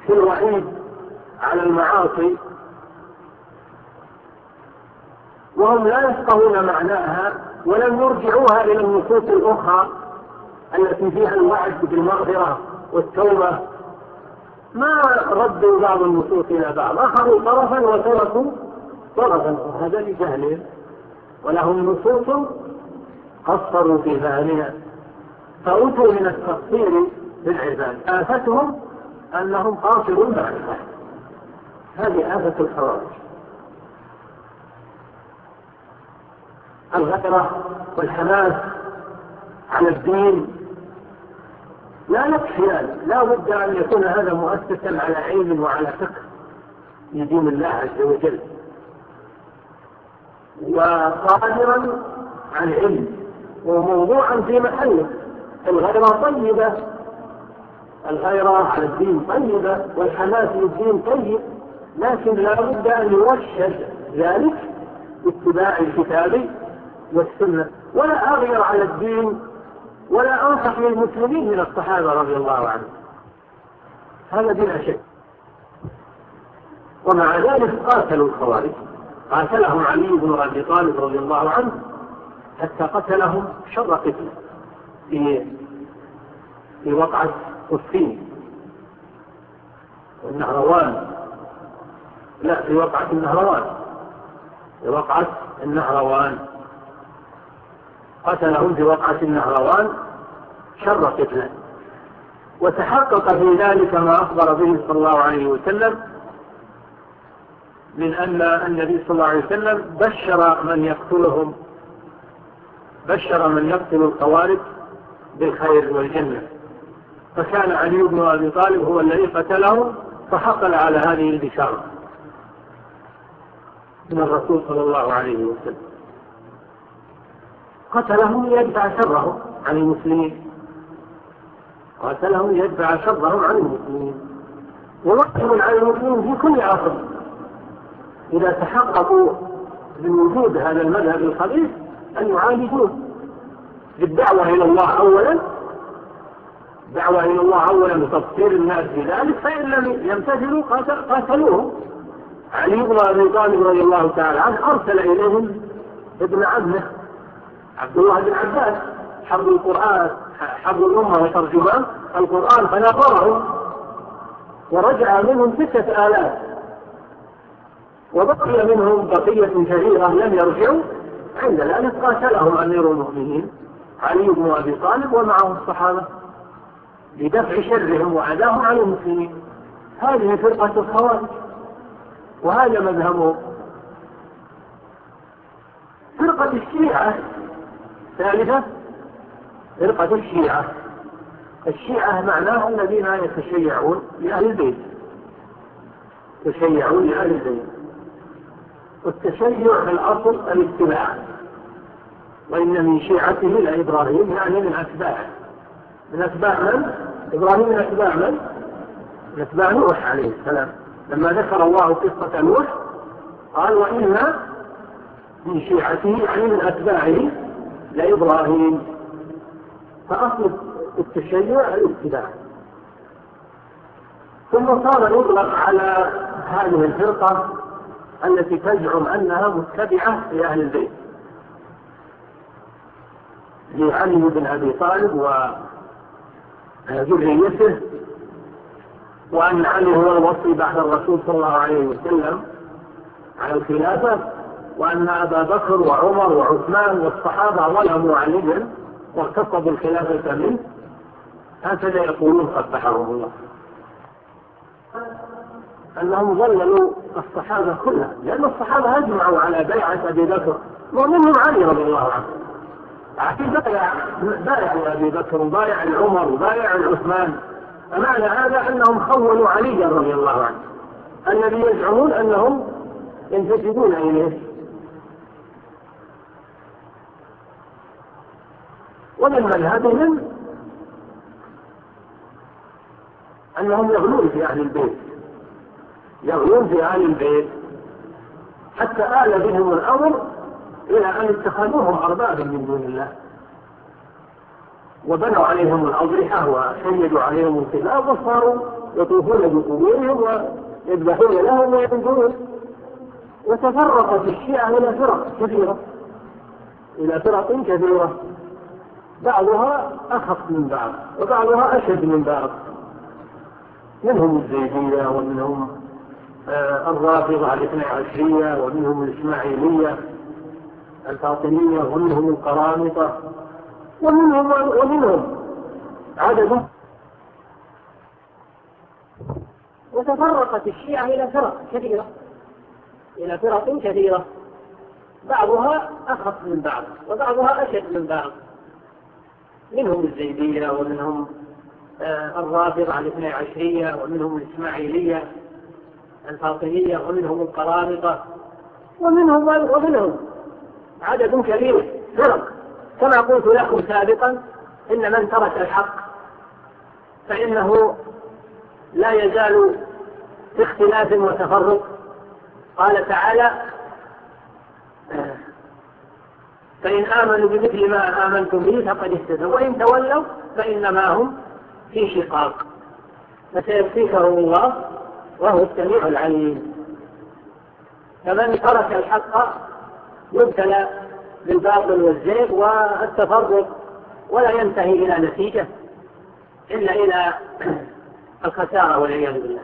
S1: في الوعيد على المعاصي وهم لا يفقهون معناها ولم يرجعوها إلى النصوص الأخرى التي فيها الوعد بالمغفرة والتوبة ما ردوا بعض النصوص إلى بعض أخذوا طرفا وتركوا طرفا وهذا لجهلهم ولهم نصوص قصروا في فهمها فأتوا من التقصير للعباد آفتهم أنهم قاصروا بعد هذه آفة الخوارج الغدرة والحماس على الدين لا يكفيان يعني، لا بد أن يكون هذا مؤسسا على علم وعلى فقه يدين الله عز وجل وقادرا عن علم وموضوعا في محله الغيرة طيبة الغيرة على الدين طيبة والحماس للدين طيب لكن لا بد أن يرشد ذلك باتباع الكتاب والسنة ولا أغير على الدين ولا أنصح للمسلمين من الصحابة رضي الله عنهم هذا بلا شك ومع ذلك قاتلوا الخوارج قاتلهم علي بن أبي طالب رضي الله عنه حتى قتلهم شر قتل في في وقعة قصين النهروان لا في وقعة النهروان في وقعة النهروان قتلهم بوقعة النهروان شر فتنة وتحقق في ذلك ما أخبر به صلى الله عليه وسلم من أن النبي صلى الله عليه وسلم بشر من يقتلهم بشر من يقتل القوارب بالخير والجنة فكان علي بن أبي طالب هو الذي قتله فحصل على هذه البشارة من الرسول صلى الله عليه وسلم قتله ليدفع شره عن المسلمين قتله ليدفع شره عن المسلمين وواجب على المسلمين في كل عصر إذا تحققوا من وجود هذا المذهب الخبيث أن يعالجوه بالدعوة إلى الله أولا دعوة إلى الله أولا وتفكير الناس بذلك فإن لم يمتثلوا قاتلوهم علي بن أبي طالب رضي الله تعالى عنه أرسل إليهم ابن عمه عبد الله بن عباس حفظ القرآن حفظ الأمة وترجمان القرآن فنقره ورجع منهم ستة آلات وبقي منهم بقية كثيرة لم يرجعوا عند الآن قاتلهم أمير المؤمنين علي بن أبي طالب ومعه الصحابة لدفع شرهم وعداهم عن المسلمين هذه فرقة الخوارج وهذا مذهبهم فرقة الشيعة الثالثة فرقة الشيعة الشيعة معناها الذين يتشيعون لأهل البيت يتشيعون لأهل البيت والتشيع في الأصل الاتباع وإن من شيعته لإبراهيم يعني من أتباعه من أتباع من؟ إبراهيم من أتباع من؟ من أتباع نوح عليه السلام لما ذكر الله قصة نوح قال وإن من شيعته يعني من أتباعه لإبراهيم فأصل التشيع الابتداع ثم صار يطلق على هذه الفرقة التي تزعم أنها متبعة لأهل البيت لعلي بن أبي طالب وذريته وأن علي هو الوصي بعد الرسول صلى الله عليه وسلم على الخلافة وأن أبا بكر وعمر وعثمان والصحابة ظلموا عليا واغتصبوا الخلافة منه هكذا يقولون تحرم الله أنهم ظللوا الصحابة كلها لأن الصحابة أجمعوا على بيعة أبي بكر ومنهم علي رضي الله عنه عقيل بايع أبي بكر وبايع العمر وبايع العثمان فمعنى هذا أنهم خونوا عليا رضي الله عنه الذي يزعمون أنهم ينتسبون إليه ومن مذهبهم أنهم يغلون في أهل البيت يغلون في أهل البيت حتى آل بهم الأمر إلى أن اتخذوهم
S2: أربابا من
S1: دون الله وبنوا عليهم الأضرحة وحيدوا عليهم الخلاف وصاروا يطوفون بقبورهم ويذبحون لهم وينذرون وتفرقت الشيعة إلى فرق كثيرة إلى فرق كثيرة بعضها أخف من بعض وبعضها أشد من بعض منهم الزيدية ومنهم آه، الرافضة الاثنى عشرية ومنهم الإسماعيلية الفاطمية ومنهم القرامطة ومنهم ومنهم عدد وتفرقت الشيعة إلى فرق كثيرة إلى فرق كثيرة بعضها أخف من بعض وبعضها أشد من بعض منهم الزيدية ومنهم آه، الرافضة الاثنى عشرية ومنهم الإسماعيلية الفاطمية ومنهم القرامطة ومنهم ومنهم عدد كبير فرق نعم، كما قلت لكم سابقا إن من ترك الحق فإنه لا يزال في اختلاف وتفرق قال تعالى فإن آمنوا بمثل ما آمنتم به فقد اهتدوا وإن تولوا فإنما هم في شقاق فسيكفيكهم الله وهو السميع العليم فمن ترك الحق يبتلى بالباطل والزيغ والتفرق ولا ينتهي إلى نتيجة إلا إلى الخسارة والعياذ بالله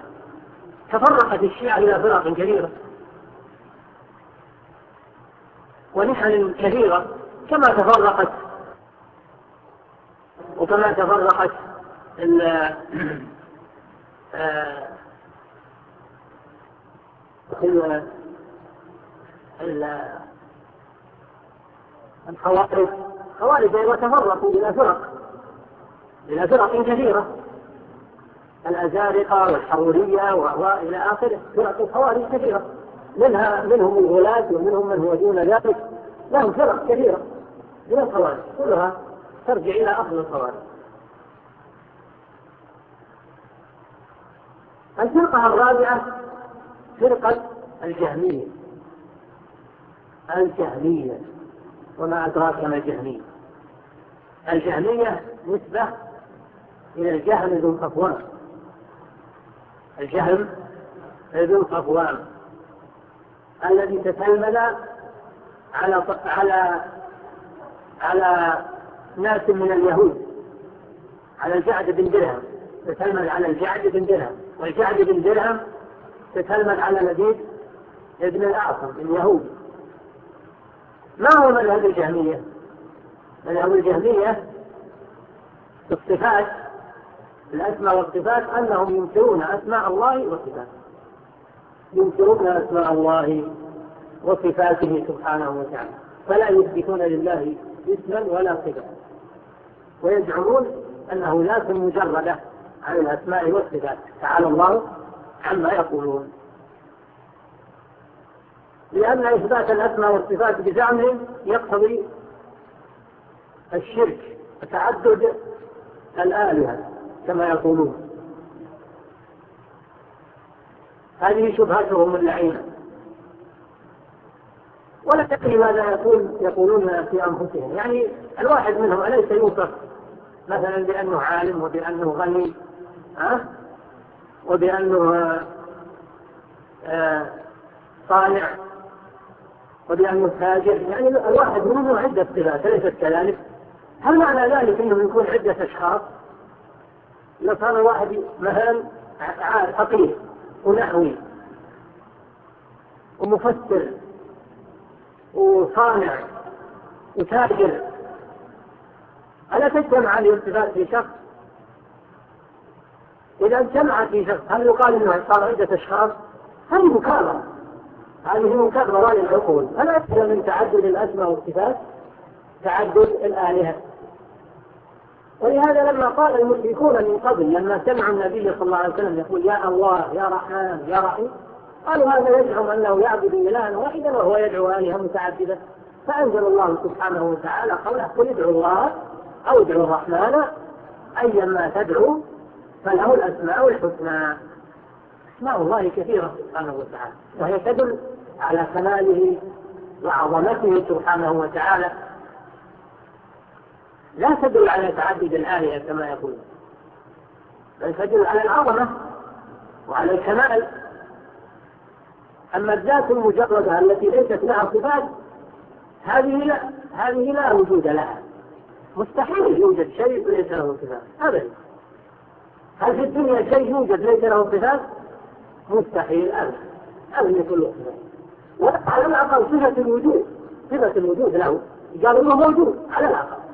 S1: تفرقت الشيعة إلى فرق كبيرة ونحن كثيرة كما تفرقت وكما تفرقت آه، آه، آه، الخوارج خوارج أيضا تفرقوا إلى فرق
S2: إلى فرق كثيرة
S1: الأزارقة والحرورية وإلى آخره فرق الخوارج كثيرة منها منهم الغلاة ومنهم من هو دون ذلك لهم فرق كثيرة من الخوارج كلها ترجع إلى أصل الخوارج الفرقة الرابعة فرقة الجهمية الجهمية وما أدراك ما الجهمية الجهمية نسبة إلى الجهل ذو القفوان الجهل ذو القفوان الذي تتلمذ على على على ناس من اليهود على الجعد بن درهم تتلمذ على الجعد بن درهم والجعد بن درهم تتلمذ على لبيد ابن الأعصم اليهودي ما هو مذهب الجهمية؟ مذهب الجهمية الصفات الأسماء والصفات أنهم ينكرون أسماء الله وصفاته ينكرون أسماء الله وصفاته سبحانه وتعالى فلا يثبتون لله اسما ولا صفة ويزعمون أنه ذات مجردة عن الأسماء والصفات تعالى الله عما يقولون لأن إثبات الأسماء والصفات بزعمهم يقتضي الشرك وتعدد الآلهة كما يقولون هذه شبهتهم اللعينة ولا تدري ماذا يقول يقولون في أنفسهم يعني الواحد منهم أليس يوصف مثلا بأنه عالم وبأنه غني أه؟ وبأنه صانع وبأنه تاجر يعني الواحد منهم عدة صفات أليست كذلك هل معنى ذلك أنه يكون عدة أشخاص لو كان الواحد مثلا فقير ونحوي ومفسر وصانع وتاجر ألا تجتمع هذه الصفات في شخص إذا اجتمعت في شخص هل يقال أنه صار عدة أشخاص هذه مكابرة هذه مكابرة للعقول ألا أكثر من تعدد الأسماء والصفات تعدد الآلهة ولهذا لما قال المشركون من قبل لما سمعوا النبي صلى الله عليه وسلم يقول يا الله يا رحمن يا رحيم قالوا هذا يزعم انه يعبد الها واحدا وهو يدعو الهه متعدده فانزل الله سبحانه وتعالى قوله قل ادعوا الله او ادعوا الرحمن ايما تدعو فله الاسماء الحسنى اسماء الله كثيره سبحانه وتعالى وهي تدل على كماله وعظمته سبحانه وتعالى لا تدل على تعدد الآلهة كما يقولون بل تدل على العظمة وعلى الكمال أما الذات المجردة التي ليست لها صفات هذه لا هذه لا وجود لها مستحيل يوجد شيء ليس له صفات أبدا هل في الدنيا شيء يوجد ليس له صفات؟ مستحيل أبدا أبدا كل صفات على الأقل صفة الوجود صفة الوجود له قالوا له موجود على الأقل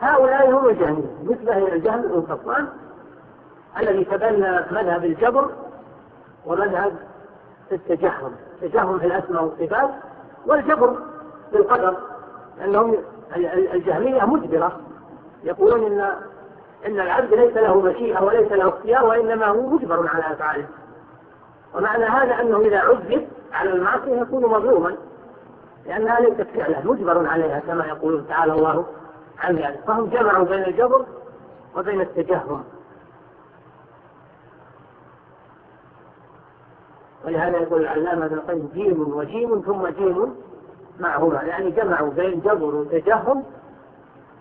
S1: هؤلاء هم الجهمية نسبة إلى الجهل بن الذي تبنى مذهب الجبر ومذهب التجهم التجهم في الأسماء والصفات والجبر بالقدر لأنهم الجهمية مجبرة يقولون إن إن العبد ليس له مشيئة وليس له اختيار وإنما هو مجبر على أفعاله ومعنى هذا أنه إذا عذب على المعصية يكون مظلوما لأنها ليست فعله مجبر عليها كما يقول تعالى الله عن ذلك فهم جمعوا بين الجبر وبين التجهم ولهذا يقول العلامة ابن القيم جيم وجيم ثم جيم معهما يعني جمعوا بين جبر وتجهم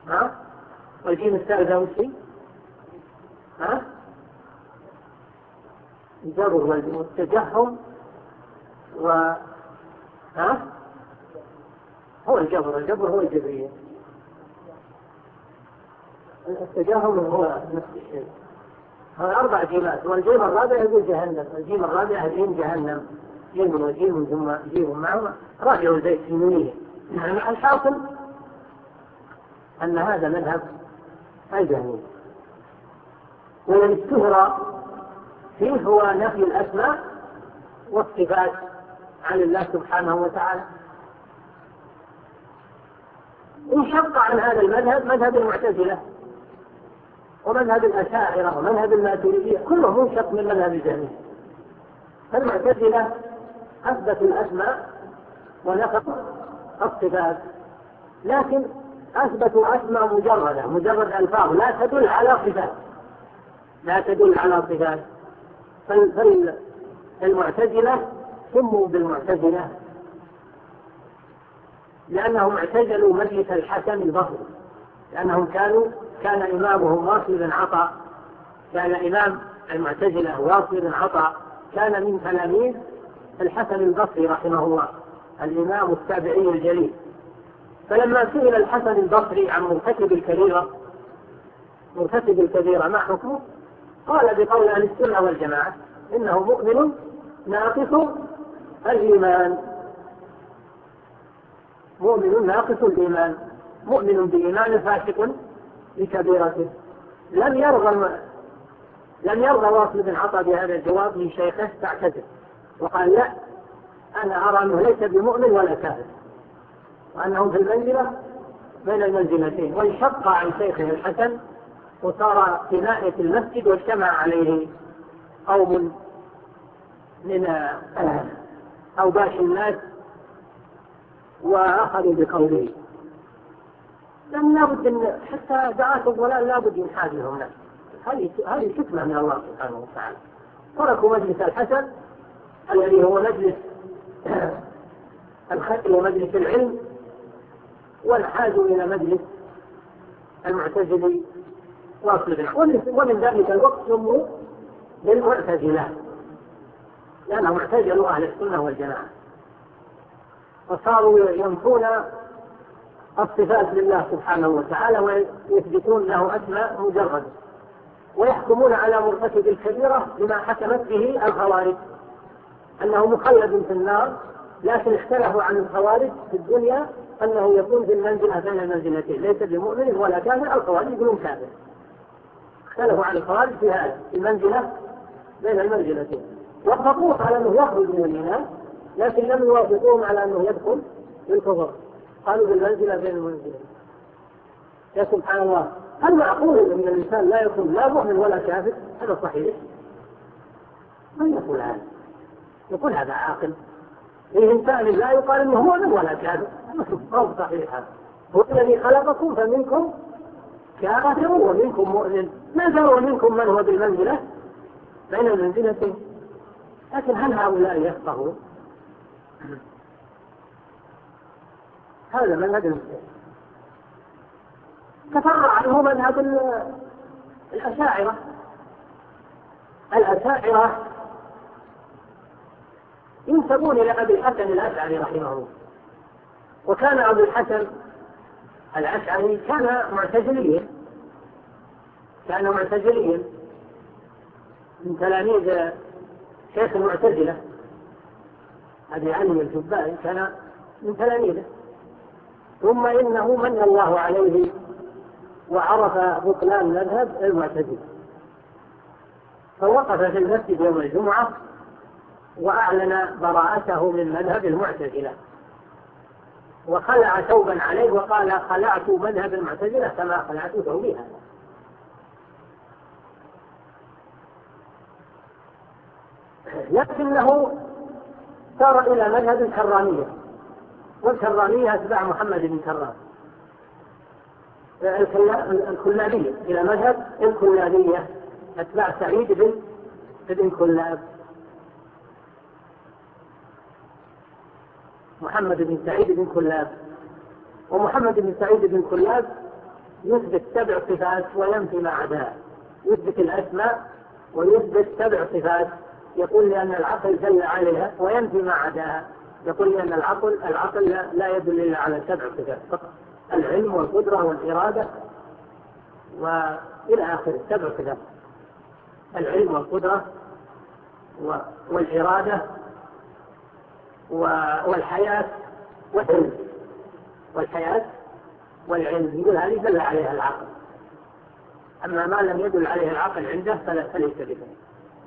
S1: ها والجيم الثالثة وش ها الجبر والتجهم و ها هو الجبر الجبر هو الجبرية التجاهل هو نفس الشيء هذا أربع جيمات والجيم الرابع هو جهنم الجيم الرابع جيم جهنم جيم وجيم ثم جيم معه راجعوا البيت يمينيه يعني نعم، الحاصل أن هذا مذهب الجهنم والاستهرى فيه هو نفي الأسماء والصفات عن الله سبحانه وتعالى انشق عن هذا المذهب مذهب المعتزلة ومذهب الأشاعرة ومذهب الماتورية كله منشق من مذهب الجميع فالمعتزلة أثبتوا الأسماء ونفق الصفات لكن أثبتوا أسماء مجردة مجرد ألفاظ لا تدل على صفات لا تدل على صفات فالمعتزلة سموا بالمعتزلة لأنهم اعتزلوا مجلس الحسن البصري لأنهم كانوا كان إمامهم واصل بن عطا كان إمام المعتزلة واصل بن عطا كان من تلاميذ الحسن البصري رحمه الله الإمام التابعي الجليل فلما سئل الحسن البصري عن مرتكب الكبيرة مرتكب الكبيرة ما حكمه قال بقول أهل السنة والجماعة إنه مؤمن ناقص الإيمان مؤمن ناقص الإيمان مؤمن بإيمان فاسق لكبيرته لم يرضى لم يرغب واصل بن عطا بهذا الجواب من شيخه فاعتذر وقال لا أنا أرى أنه ليس بمؤمن ولا كافر وأنهم في المنزلة بين المنزلتين وانشق عن شيخه الحسن وصار في ناحية المسجد واجتمع عليه قوم من أوباش الناس وأخذوا بقوله لم لابد أن حتى دعاة الضلال لابد من له هذه هذه حكمة من الله سبحانه وتعالى تركوا مجلس الحسن الذي هو مجلس الختم ومجلس العلم وانحازوا إلى مجلس المعتزلي ومن ذلك الوقت سموا بالمعتزلة لأنهم اعتزلوا أهل السنة والجماعة فصاروا ينفون الصفات لله سبحانه وتعالى ويثبتون له أسماء مجرد ويحكمون على مرتكب الكبيرة بما حكمت به الخوارج أنه مخلد في النار لكن اختلفوا عن الخوارج في الدنيا أنه يكون في المنزلة بين المنزلتين ليس بمؤمن ولا كافر الخوارج يقولون كافر اختلفوا عن الخوارج في هذا المنزلة بين المنزلتين وقفوا على أنه يخرج من الإيمان لكن لم يوافقوهم على أنه يدخل بالكفر قالوا بالمنزلة بين المنزلة يا سبحان الله هل معقول أن الإنسان لا يكون لا مؤمن ولا كافر هذا صحيح من يقول هذا يقول هذا عاقل فيه إنسان لا يقال أنه مؤمن ولا كافر هذا صحيح هذا هو الذي خلقكم فمنكم كافر ومنكم مؤمن ما نزل منكم من هو بالمنزلة بين المنزلة لكن هل هؤلاء يفقهون هذا منهج تفرع عنه منهج الأشاعرة الأشاعرة ينسبون إلى أبي الحسن الأشعري رحمه الله وكان أبو الحسن الأشعري كان معتزليا كان معتزليا من تلاميذ شيخ المعتزلة أبي علي الجبائي كان من تلاميذه ثم إنه من الله عليه وعرف بطلان مذهب المعتزلة فوقف في المسجد يوم الجمعة وأعلن براءته من مذهب المعتزلة وخلع ثوبا عليه وقال خلعت مذهب المعتزلة كما خلعت ثوبي هذا لكنه سار إلى مذهب الكرامية والكرامية أتباع محمد بن كرام الكلابية إلى مذهب الكلابية أتباع سعيد بن ابن كلاب محمد بن سعيد بن كلاب ومحمد بن سعيد بن كلاب يثبت سبع صفات وينفي ما عداها يثبت الأسماء ويثبت سبع صفات يقول لأن العقل دل عليها وينفي ما عداها يقول لأن العقل العقل لا يدل إلا على سبع صفات فقط العلم والقدرة والإرادة وإلى آخره سبع صفات العلم والقدرة والإرادة والحياة والعلم والحياة والعلم يقول هذه دل عليها العقل أما ما لم يدل عليه العقل عنده فليس بثمن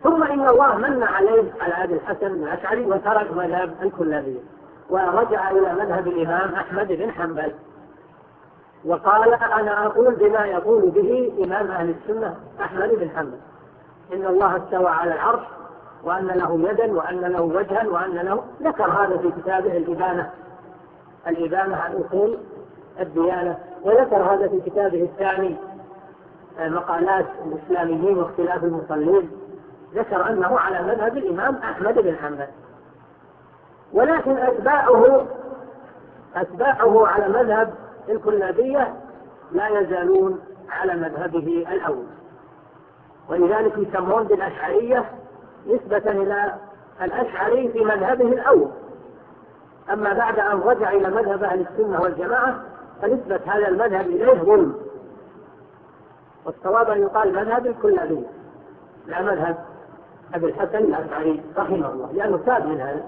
S1: ثم إن الله من عليه على أبي الحسن الأشعري وترك مذهب الكلابية ورجع إلى مذهب الإمام أحمد بن حنبل وقال أنا أقول بما يقول به إمام أهل السنة أحمد بن حنبل إن الله استوى على العرش وأن له يدا وأن له وجها وأن له ذكر هذا في كتابه الإبانة الإبانة عن أصول الديانة وذكر هذا في كتابه الثاني مقالات الإسلاميين واختلاف المصلين ذكر أنه على مذهب الإمام أحمد بن حنبل ولكن أتباعه أتباعه على مذهب الكلابية لا يزالون على مذهبه الأول ولذلك يسمون بالأشعرية نسبة إلى الأشعري في مذهبه الأول أما بعد أن رجع إلى مذهب أهل السنة والجماعة فنسبة هذا المذهب إليه ظلم والصواب أن يقال مذهب الكلابية لا مذهب أبي الحسن الأشعري رحمه الله لأنه تاب من هذا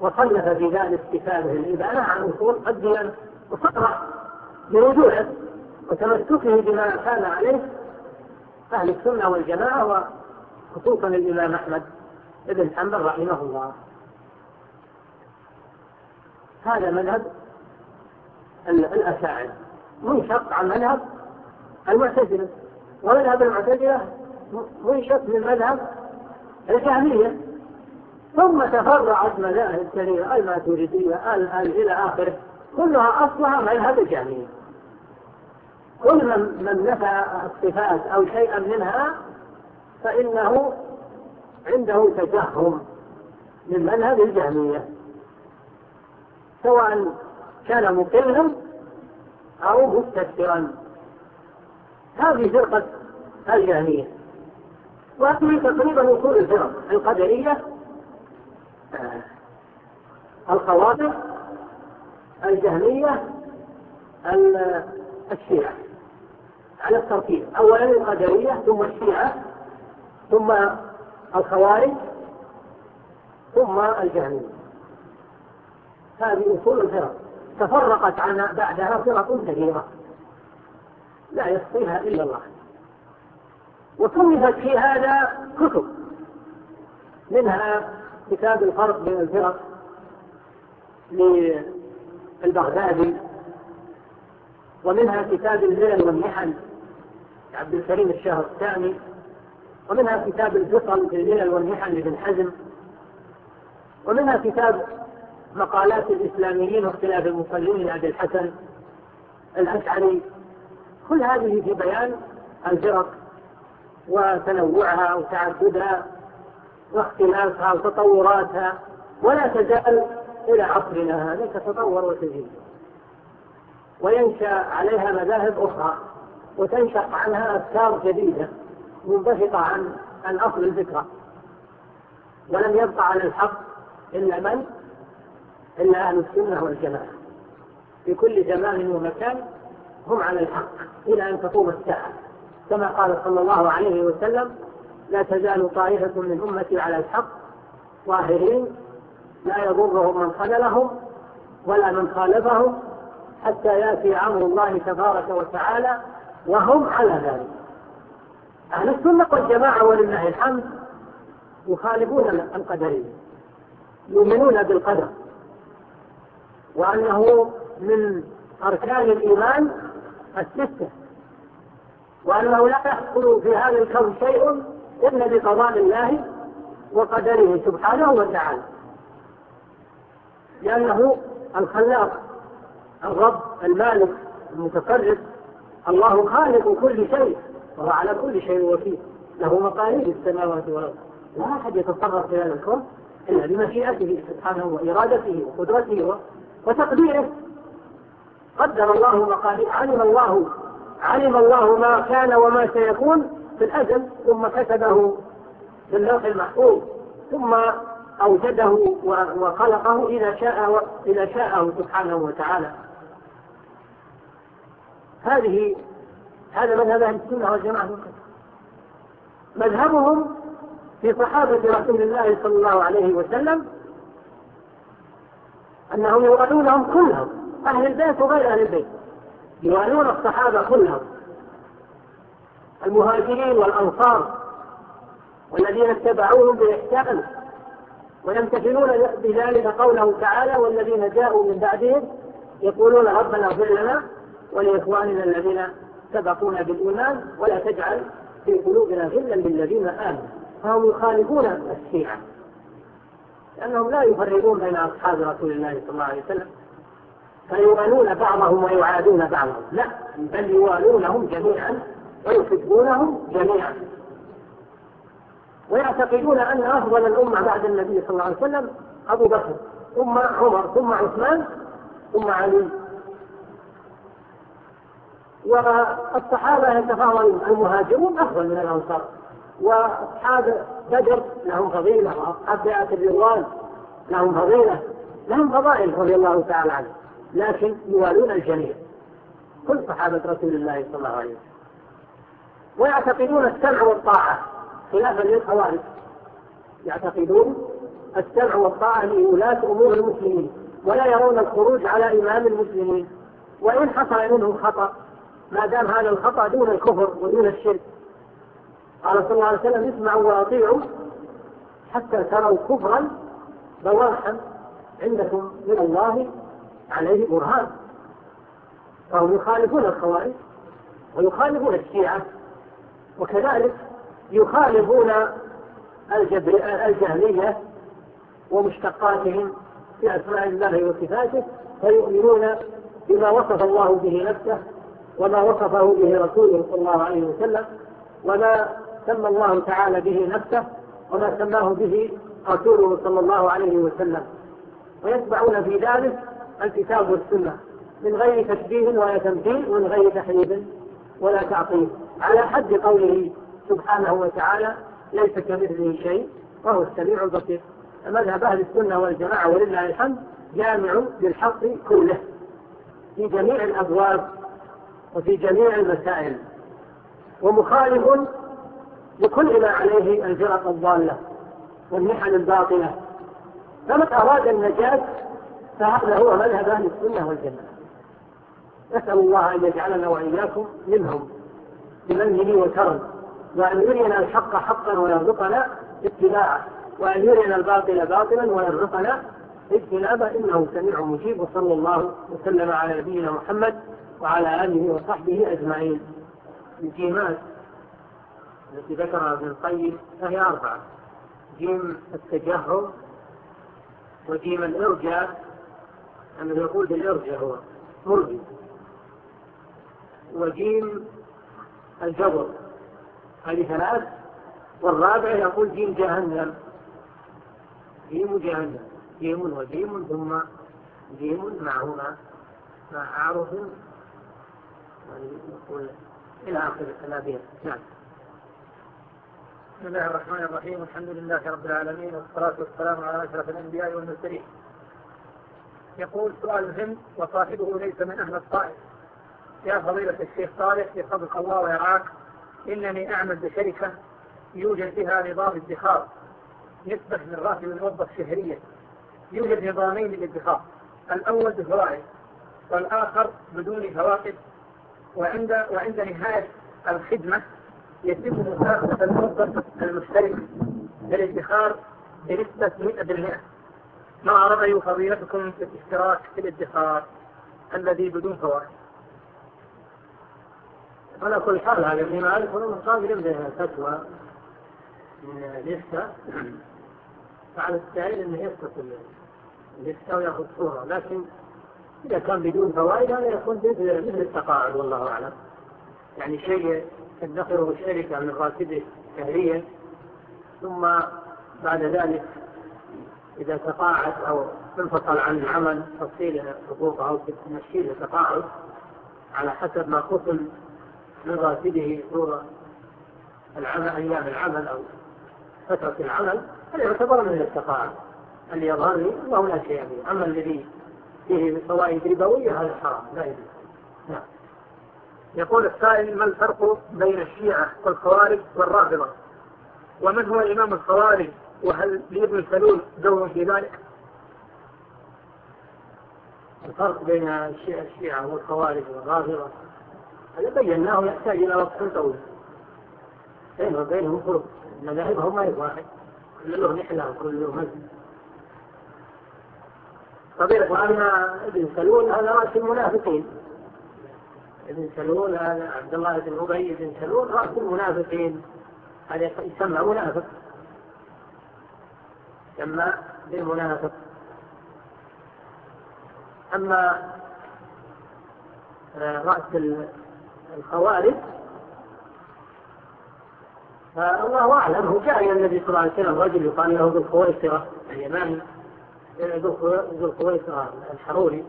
S1: وصنف في ذلك كتابه الإبانة عن أصول الديانة وصرح برجوعه وتمسكه بما كان عليه أهل السنة والجماعة وخصوصا الإمام أحمد بن حنبل رحمه الله هذا مذهب الأشاعرة منشق عن مذهب المعتزلة ومذهب المعتزلة منشأ من مذهب الجهمية ثم تفرعت مذاهب كثيرة الماتريدية الآن إلى آخره كلها أصلها مذهب الجهمية كل من نفى الصفات أو شيئا منها فإنه عنده تجهم من مذهب الجهمية سواء كان مقلا أو مستكرا هذه فرقة الجهمية ومن تقريبا وصول الفرق القدرية آه، الخواطر الجهمية الشيعة على الترتيب أولا القدرية ثم الشيعة ثم الخوارج ثم الجهمية هذه أصول الفرق تفرقت عن بعدها فرق كثيرة لا يخطيها إلا الله وصنفت في هذا كتب منها كتاب الفرق بين الفرق للبغدادي ومنها كتاب الملل والمحن لعبد الكريم الشهر الثاني ومنها كتاب الفطن في الملل والمحن لابن حزم ومنها كتاب مقالات الاسلاميين واختلاف المصلين لابي الحسن الاشعري كل هذه في بيان الفرق وتنوعها وتعددها واختلافها وتطوراتها ولا تزال إلى عصرنا هذا تتطور وتزيد وينشأ عليها مذاهب أخرى وتنشأ عنها أفكار جديدة منبثقة عن عن أصل الفكرة ولم يبقى على الحق إلا من؟ إلا أهل السنة والجماعة في كل زمان ومكان هم على الحق إلى أن تقوم الساعة كما قال صلى الله عليه وسلم لا تزال طائفة من أمتي على الحق ظاهرين لا يضرهم من خللهم ولا من خالفهم حتى يأتي أمر الله تبارك وتعالى وهم على ذلك أهل السنة والجماعة ولله الحمد يخالفون القدرية يؤمنون بالقدر وأنه من أركان الإيمان الستة وأنه لا يحصل في هذا الكون شيء إلا بقضاء الله وقدره سبحانه وتعالى لأنه الخلاق الرب المالك المتفرد الله خالق كل شيء وهو على كل شيء وكيل له مقاليد السماوات والأرض لا أحد يتصرف في هذا الكون إلا بمشيئته سبحانه وإرادته وقدرته وتقديره قدر الله مقاليد علم الله علم الله ما كان وما سيكون في الأزل ثم كتبه في اللوح المحفوظ ثم أوجده وخلقه إذا شاء إذا شاءه سبحانه وتعالى هذه هذا مذهب أهل السنة والجماعة مذهبهم في صحابة رسول الله صلى الله عليه وسلم أنهم يرادونهم كلهم أهل البيت وغير أهل البيت يوالون الصحابة كلهم المهاجرين والأنصار والذين اتبعوهم بإحسان ويمتثلون بذلك قوله تعالى والذين جاءوا من بعدهم يقولون ربنا اغفر لنا ولإخواننا الذين سبقونا بالإيمان ولا تجعل في قلوبنا غلا للذين آمنوا فهم يخالفون الشيعة لأنهم لا يفرقون بين أصحاب رسول الله صلى الله عليه وسلم فيوالون بعضهم ويعادون بعضهم لا بل يوالونهم جميعا ويحبونهم جميعا ويعتقدون أن أفضل الأمة بعد النبي صلى الله عليه وسلم أبو بكر ثم عمر ثم عثمان ثم علي والصحابة يتفاضلون المهاجرون أفضل من الأنصار وأصحاب بدر لهم فضيلة وأصحاب بيئه الرضوان لهم فضيلة لهم فضائل رضي الله تعالى عنهم لكن يوالون الجميع كل صحابة رسول الله صلى الله عليه وسلم ويعتقدون السمع والطاعة خلافا للخوارج يعتقدون السمع والطاعة لولاة أمور المسلمين ولا يرون الخروج على إمام المسلمين وإن حصل منهم خطأ ما دام هذا الخطأ دون الكفر ودون الشرك قال صلى الله عليه وسلم اسمعوا وأطيعوا حتى تروا كفرا بواحا عندكم من الله عليه برهان فهم يخالفون الخوارج ويخالفون الشيعة وكذلك يخالفون الجهلية ومشتقاتهم في أسماء الله وصفاته فيؤمنون بما وصف الله به نفسه وما وصفه به رسوله صلى الله عليه وسلم وما سمى الله تعالى به نفسه وما سماه به رسوله صلى الله عليه وسلم ويتبعون في ذلك الكتاب والسنة من غير تشبيه ولا تمثيل ومن غير تحريف ولا تعطيل على حد قوله سبحانه وتعالى ليس كمثله شيء وهو السميع البصير مذهب أهل السنة والجماعة ولله الحمد جامع للحق كله في جميع الأبواب وفي جميع المسائل ومخالف لكل ما عليه الفرق الضالة والمحن الباطلة فمن أراد النجاة فهذا هو مذهب أهل السنة والجماعة نسأل الله أن يجعلنا وإياكم منهم بمنه وكرم وأن يرينا الحق حقا ويرزقنا اتباعه وأن يرينا الباطل باطلا ويرزقنا اجتنابه إنه سميع مجيب وصلى الله وسلم على نبينا محمد وعلى آله وصحبه أجمعين الجيمات التي ذكرها ابن القيم فهي أربعة جيم التجهم وجيم الإرجاء أنا نقول بالإرجع هو مرجي وجيم الجبر هذه ثلاث والرابع يقول جيم جهنم جيم جهنم جيم وجيم ثم جيم معهما مع عرف يعني نقول إلى آخر الأبيض نعم بسم الله الرحمن الرحيم الحمد لله رب العالمين والصلاة والسلام على أشرف الأنبياء والمرسلين يقول سؤال مهم وصاحبه ليس من أهل الطائف يا فضيلة الشيخ صالح يحفظك الله ويرعاك إنني أعمل بشركة يوجد فيها نظام ادخار نسبة من راتب الموظف شهريا يوجد نظامين للادخار الأول بفوائد والآخر بدون فوائد وعند وعند نهاية الخدمة يتم مساعدة الموظف المشترك بالادخار بنسبة 100% ما رأي فضيلتكم في الاشتراك في الادخار الذي بدون فوائد على كل حال هذا ابن مالك ولم قابل له فتوى من الإفتاء فعلى السائل أنه يفتت الإفتاء ويأخذ صورة لكن إذا كان بدون فوائد هذا يكون
S2: مثل
S1: التقاعد والله أعلم يعني شيء تدخره الشركة من راتبه شهريا ثم بعد ذلك إذا تقاعد أو انفصل عن العمل تفصيل حقوقه أو تمشيه تقاعد على حسب ما خصم من راتبه دور العمل أيام العمل أو فترة العمل هل يعتبر من التقاعد اللي يظهر لي الله لا شيء به يعني. أما الذي فيه فوائد ربوية هذا حرام لا يجوز نعم يقول السائل ما الفرق بين الشيعة والخوارج والرافضة ومن هو إمام الخوارج وهل لابن سلول دور في ذلك الفرق بين الشيعة والخوارج والغافرة هذا بيناه يحتاج إلى وقت طويل بينه وبينهم فروق مذاهبهم ما هي واحد كل له نحلة وكل له مسجد طبيعة وأما ابن سلول هذا رأس المنافقين ابن سلول هذا عبد الله بن أبي بن سلول رأس المنافقين هذا يسمى منافق سمى بالمنافق أما آه، رأس الخوارج فالله أعلم هو جاء إلى النبي صلى الله عليه وسلم رجل يقال له ذو الخويصرة اليماني آه، ذو الخويصرة الحروري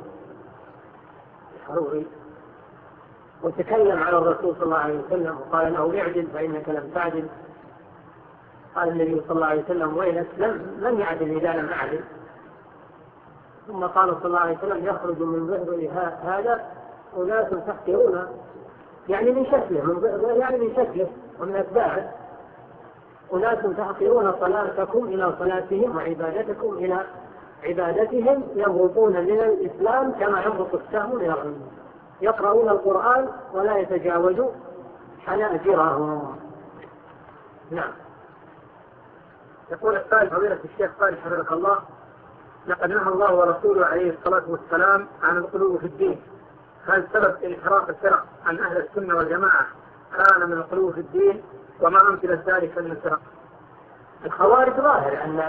S1: الحروري وتكلم على الرسول صلى الله عليه وسلم وقال له اعدل فإنك لم تعدل قال النبي صلى الله عليه وسلم ويلك لم, لم يعدل إذا لم أعدل ثم قال صلى الله عليه وسلم يخرج من ظهر هذا أناس تحقرون يعني من شكله من يعني من شكله ومن أتباعه أناس تحقرون صلاتكم إلى صلاتهم وعبادتكم إلى عبادتهم يهربون من الإسلام كما يهرب السهم من الغنم يقرؤون القرآن ولا يتجاوزوا حناجرهم نعم يقول السائل فضيلة الشيخ صالح حفظك الله لقد نهى الله ورسوله عليه الصلاة والسلام عن القلوب في الدين هل سبب إنحراف الفرق عن أهل السنة والجماعة كان من القلوب في الدين وما أمثلة ذلك من الفرق الخوارج ظاهر أن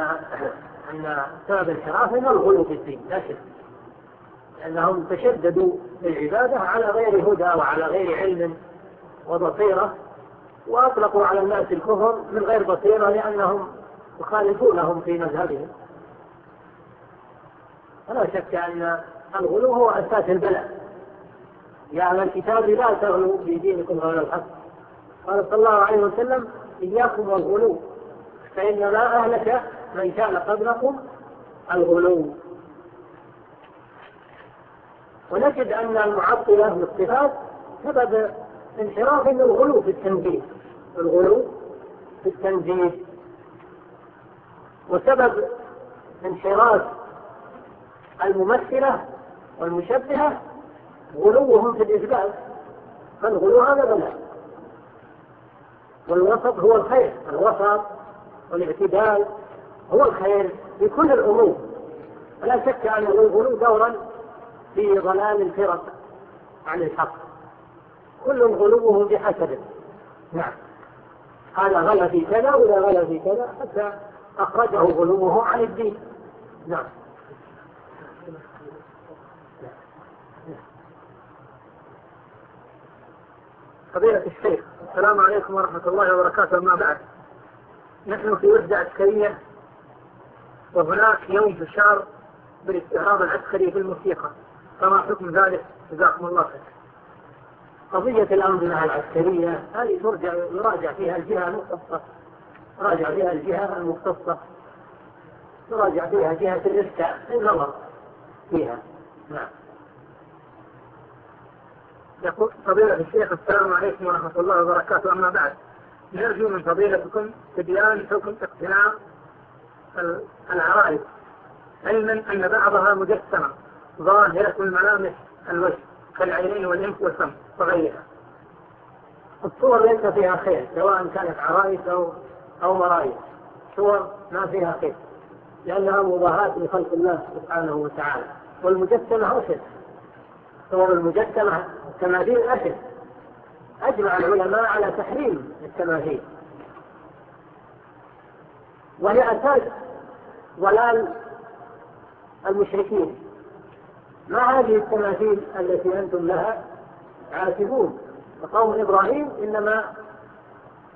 S1: أن سبب انحرافهم الغلو في الدين لا شك لأنهم تشددوا بالعبادة على غير هدى وعلى غير علم وبصيرة وأطلقوا على الناس الكفر من غير بصيرة لأنهم يخالفونهم في مذهبهم فلا شك أن الغلو هو أساس البلاء يا يعني أهل الكتاب لا تغلوا في دينكم غير الحق قال صلى الله عليه وسلم إياكم والغلو فإنما أهلك من كان قبلكم الغلو ونجد أن المعطلة والصفات سبب انحراف الغلو في التنزيل الغلو في التنزيل وسبب انحراف الممثلة والمشبهة غلوهم في الإثبات فالغلو هذا بلا والوسط هو الخير الوسط والاعتدال هو الخير في كل الأمور فلا شك أن الغلو دورا في ضلال الفرق عن الحق كل غلوهم بحسبه نعم هذا غلى في كذا ولا غلى في كذا حتى أخرجه غلوه عن الدين نعم فضيلة الشيخ السلام عليكم ورحمة الله وبركاته ما بعد نحن في وحدة عسكرية وهناك يوم تشار الشهر بالاستعراض العسكري في الموسيقى فما حكم ذلك جزاكم الله خير قضية الأنظمة العسكرية هذه ترجع يراجع فيها الجهة المختصة راجع بها الجهة المختصة راجع بها جهة الإفتاء النظر فيها نعم يقول فضيلة الشيخ السلام عليكم ورحمة الله وبركاته أما بعد نرجو من فضيلتكم تبيان حكم اقتناع العرائس علما أن بعضها مجسمة ظاهرة الملامس الوجه كالعينين والإنف والفم وغيرها الصور ليس فيها خير سواء كانت عرائس أو أو مرايا صور ما فيها قيد لأنها مضاهات لخلق الله سبحانه وتعالى والمجسمة أشد صور المجسمة التماثيل أشد أجمع العلماء على تحريم التماثيل وهي أساس ضلال المشركين ما هذه التماثيل التي أنتم لها عاتبون وقوم إبراهيم إنما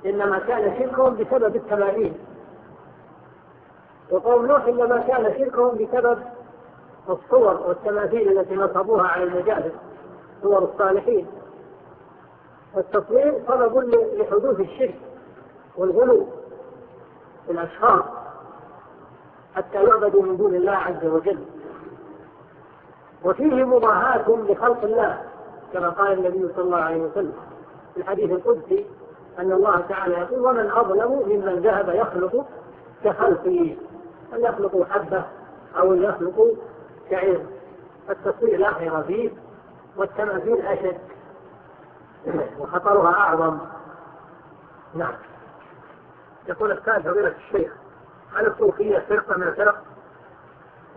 S1: إنما كان شركهم بسبب التمارين وقوم نوح إنما كان شركهم بسبب الصور والتماثيل التي نصبوها على المجالس صور الصالحين والتصوير سبب لحدوث الشرك والغلو في الأشخاص حتى يعبدوا من دون الله عز وجل وفيه مضاهاة لخلق الله كما قال النبي صلى الله عليه وسلم في الحديث القدسي أن الله تعالى يقول ومن أظلم ممن ذهب يخلق كخلقه أن يخلق حبة أو أن يخلق شعير التصوير لا خير فيه والتماثيل أشد وخطرها أعظم نعم يقول الثالث فضيلة الشيخ هل الصوفية فرقة من الفرق؟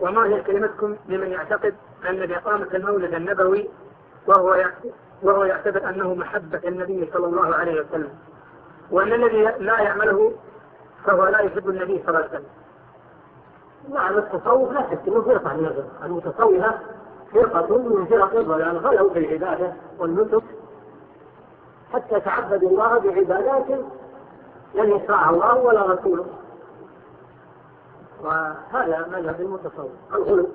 S1: وما هي كلمتكم لمن يعتقد أن بإقامة المولد النبوي وهو وهو يعتبر أنه محبة النبي صلى الله عليه وسلم
S2: وأن الذي لا يعمله
S1: فهو لا يحب النبي صلى الله عليه وسلم نعم التصوف لا شك انه فرقه عن النظر المتصوفه فرقه من فرق الضلال يعني غلوا في العباده والنسك حتى تعبدوا الله بعبادات لم يشرعها الله ولا رسوله وهذا مذهب المتصوف الغلو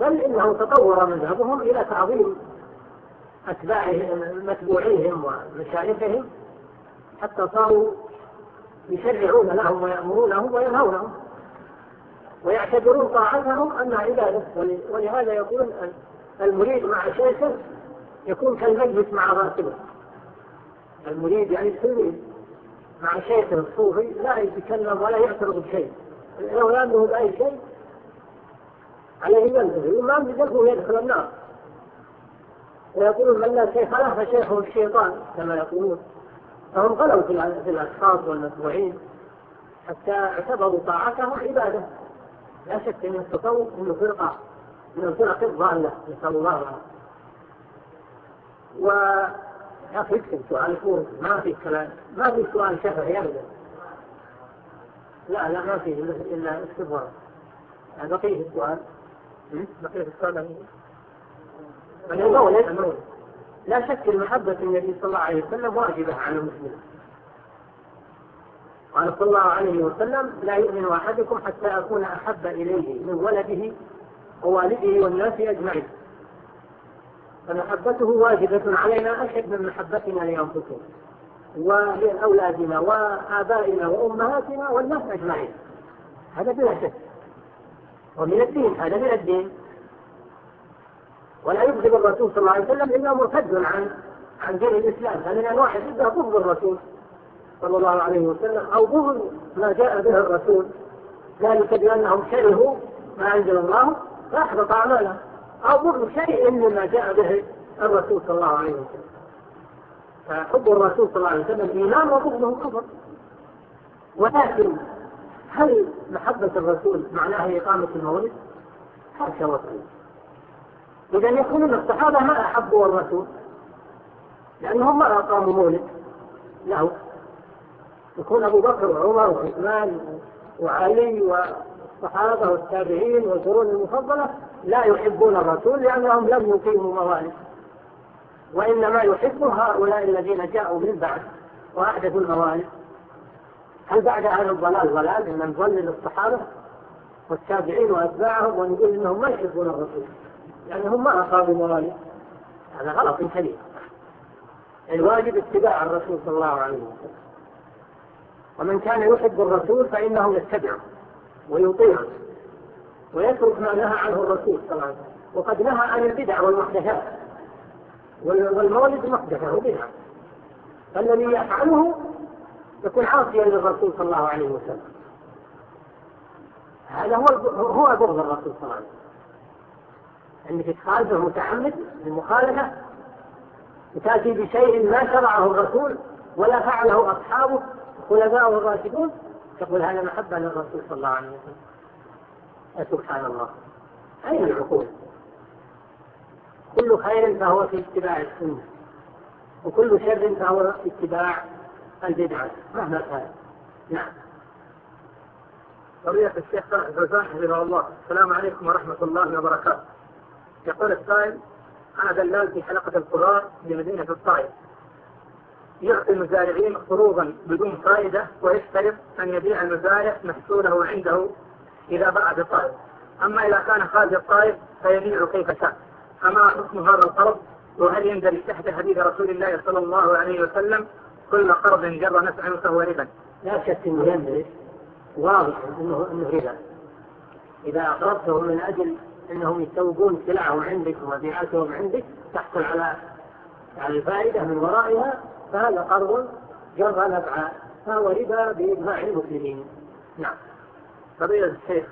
S1: بل انه تطور مذهبهم الى تعظيم أتباعهم متبوعيهم ومشايخهم حتى صاروا يشرعون لهم ويأمرونهم وينهونهم ويعتبرون طاعتهم أنها عبادة ولهذا يقول المريد مع شيخه يكون كالميت مع راتبه المريد يعني التلميذ مع شيخه الصوفي لا يتكلم ولا يعترض بشيء لو يامره بأي شيء عليه ينتهي وما يدخل يدخل النار ويقول لا شيخ خلف شيخه الشيطان كما يقولون فهم غلوا في الاشخاص والمتبوعين حتى اعتبروا طاعته عباده لا شك ان التصوف من فرقه من الفرق الضاله نسال الله العافيه و يا اخي اكتب سؤال ما في كلام ما في سؤال شفهي ابدا لا لا ما في الا اكتب ورقه يعني بقيه السؤال بقيه السؤال لا شك المحبة محبة النبي صلى الله عليه وسلم واجبة على المسلم قال صلى الله عليه وسلم لا يؤمن أحدكم حتى أكون أحب إليه من ولده ووالده والناس أجمعين فمحبته واجبة علينا أشد من محبتنا لأنفسنا ولأولادنا وآبائنا وأمهاتنا والناس أجمعين هذا بلا شك ومن الدين هذا من الدين ولا يبغض الرسول صلى الله عليه وسلم لأنه مرتد عن عن دين الإسلام فمن أنواع الردة بغض الرسول صلى الله عليه وسلم أو بغض ما جاء به الرسول ذلك بأنهم كرهوا ما أنزل الله فأحبط أعمالهم أو بغض شيء مما جاء به الرسول صلى الله عليه وسلم فحب الرسول صلى الله عليه وسلم إيمان وبغضه كفر ولكن هل محبة الرسول معناها إقامة المولد؟ حاشا وطنية إذا يقولون الصحابة ما أحبوا الرسول لأنهم ما أقاموا مولد له يكون أبو بكر وعمر وعثمان وعلي والصحابة والتابعين والقرون المفضلة لا يحبون الرسول لأنهم لم يقيموا موالد وإنما يحب هؤلاء الذين جاءوا من بعد وأحدثوا الموالد هل بعد هذا الضلال ضلال أن نضلل الصحابة والتابعين وأتباعهم ونقول إنهم ما يحبون الرسول يعني هم ما أصابوا مواليد هذا غلط كبير الواجب يعني اتباع الرسول صلى الله عليه وسلم ومن كان يحب الرسول فإنه يتبعه ويطيعه ويترك ما نهى عنه الرسول صلى الله عليه وسلم وقد نهى عن البدع والمحدثات والمولد محدثه بدعة فالذي يفعله يكون عاصيا للرسول صلى الله عليه وسلم هذا هو هو بغض الرسول صلى الله عليه وسلم أنك تخالف متعمد المخالفة وتأتي بشيء ما شرعه الرسول ولا فعله أصحابه خلفاءه الراشدون تقول هذا محبة للرسول صلى الله عليه وسلم سبحان الله أين العقول كل خير فهو في اتباع السنة وكل شر فهو في اتباع البدعة مهما كان نعم طريقة الشيخ صالح الفزاح الله السلام عليكم ورحمة الله وبركاته يقول السائل أنا دلال في حلقة القراء مدينة الطائف يعطي المزارعين قروضا بدون فائدة ويشترط أن يبيع المزارع محصوله عنده إذا باع بالطائف أما إذا كان خارج الطائف فيبيع كيف شاء فما حكم هذا القرض وهل يندرج تحت حديث رسول الله صلى الله عليه وسلم كل قرض جر نفعا فهو ربا لا شك انه يندرج واضح انه انه ربا اذا اقرضته من اجل انهم يسوقون سلعهم عندك ومبيعاتهم عندك تحصل على الفائده من ورائها فهذا قرض جر نفعا فهو ربا باجماع المسلمين. نعم. قضية الشيخ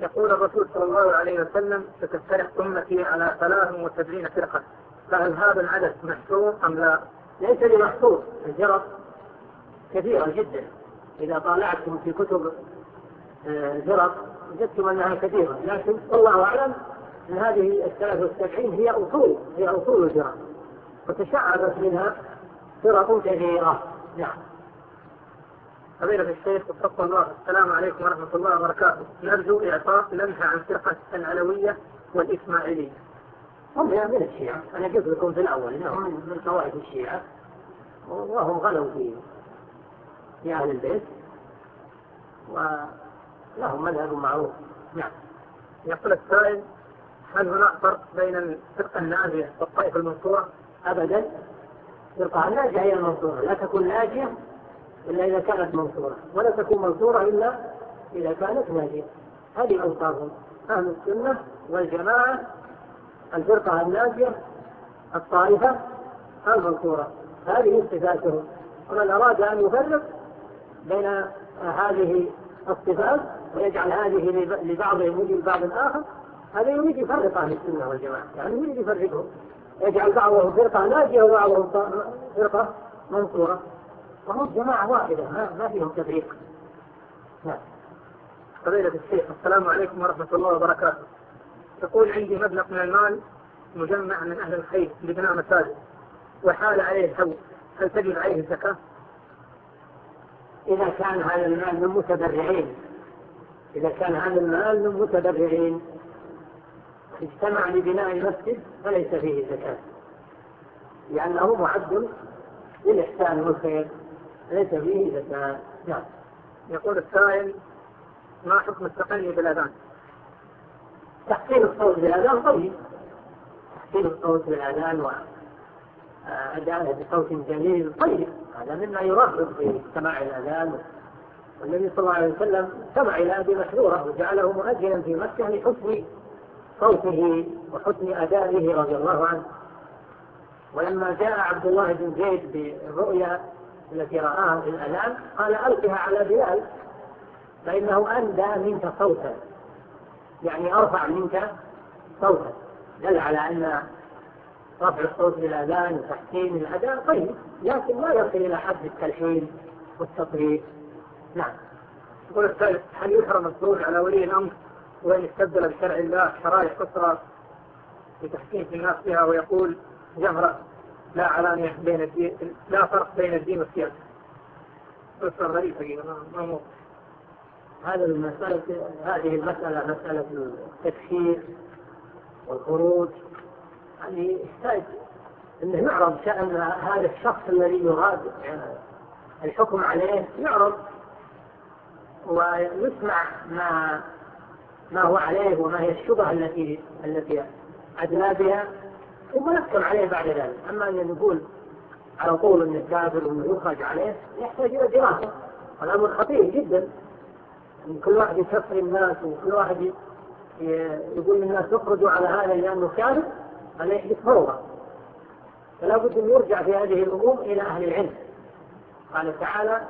S1: يقول الرسول صلى الله عليه وسلم ستفترق أمتي على 73 فرقة فهل هذا العدد محصور أم لا؟ ليس بمحصور الجرف كثيرة جدا إذا طالعتم في كتب آه، الجرف وجدتم انها كثيره لكن والله اعلم ان هذه الثلاثة والسبعين هي اصول هي اصول الفرق وتشعبت منها فرق كثيره نعم فضيلة الشيخ وفق الله السلام عليكم ورحمة الله وبركاته نرجو إعطاء لمحة عن فرقة العلوية والإسماعيلية هم من الشيعة أنا قلت لكم في الأول إنهم من قواعد الشيعة وهم غلوا في في أهل البيت و لهم مذهب معروف نعم يقول السائل هل هناك فرق بين الفرقة الناجية والطائفة المنصورة؟ أبدا الفرقة الناجية هي المنصورة لا تكون ناجية إلا إذا كانت منصورة ولا تكون منصورة إلا إذا كانت ناجية هذه أوصافهم أهل السنة والجماعة الفرقة الناجية الطائفة المنصورة هذه صفاتهم ومن أراد أن يفرق بين هذه الصفات ويجعل هذه لبعضهم ودي لبعض آخر هذا يريد يفرق أهل السنة والجماعة يعني يريد يفرقهم يجعل بعضهم فرقة ناجية وبعضهم فرقة منصورة فهم جماعة واحدة ما فيهم تفريق نعم فضيلة الشيخ السلام عليكم ورحمة الله وبركاته تقول عندي مبلغ من المال مجمع من أهل الخير لبناء مساجد وحال عليه الحول هل تجب عليه الزكاة؟ إذا كان هذا المال من متبرعين إذا كان هذا المال من اجتمع لبناء المسجد فليس فيه زكاة لأنه معد للإحسان والخير ليس فيه زكاة نعم يقول السائل ما حكم التقني بالأذان؟ تحسين الصوت بالأذان طيب تحسين الصوت بالأذان وأدائه آه، بصوت جميل طيب هذا مما يرغب في سماع الأذان النبي صلى الله عليه وسلم سمع إلى أبي مسروره وجعله مؤذنا في مكة لحسن صوته وحسن أدائه رضي الله عنه ولما جاء عبد الله بن زيد بالرؤيا التي رآها في الأنام قال ألقها على بلال فإنه أندى منك صوتا يعني أرفع منك صوتا دل على أن رفع الصوت للأذان وتحسين الأداء طيب لكن لا يصل إلى حد التلحين والتطريق نعم. يقول الثالث هل يحرم الخروج على ولي الأمر وإن استبدل بشرع الله شرائع كثرة لتحكيم في الناس بها ويقول جهرة لا علانية بين الدين لا فرق بين الدين والسياسة.
S2: قصة غريبة جدا
S1: ما مو هذا المسألة هذه المسألة مسألة التفكير والخروج يعني يحتاج أنه يعرض شأن هذا الشخص الذي يغادر يعني الحكم عليه يعرض ويسمع ما ما هو عليه وما هي الشبهة التي التي أدنى بها ثم يحكم عليه بعد ذلك أما أن نقول على طول أن الكافر يخرج عليه يحتاج إلى دراسة والأمر خطير جدا أن كل واحد يسفر الناس وكل واحد يقول للناس اخرجوا على هذا لأنه كافر هذا يحدث فوضى فلا بد أن يرجع في هذه الأمور إلى أهل العلم قال تعالى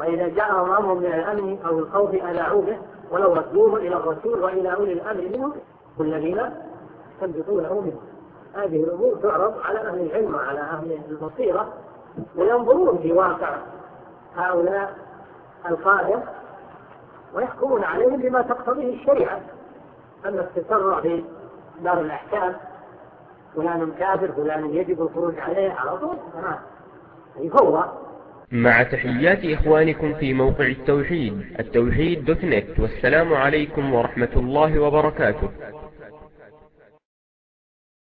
S1: وإذا جاءهم أمر من الأمن أو الخوف أذاعوا به ولو ردوه إلى الرسول وإلى أولي الأمر منهم الذين يستنبطونه منهم هذه الأمور تعرض على أهل العلم وعلى أهل البصيرة وينظرون في واقع هؤلاء القادة ويحكمون عليهم بما تقتضيه الشريعة أما التسرع في دار الأحكام فلان كافر فلان يجب الخروج عليه على طول فهذا يفوض يعني
S2: مع تحيات إخوانكم في موقع التوحيد التوحيد دوت نت والسلام عليكم ورحمة الله وبركاته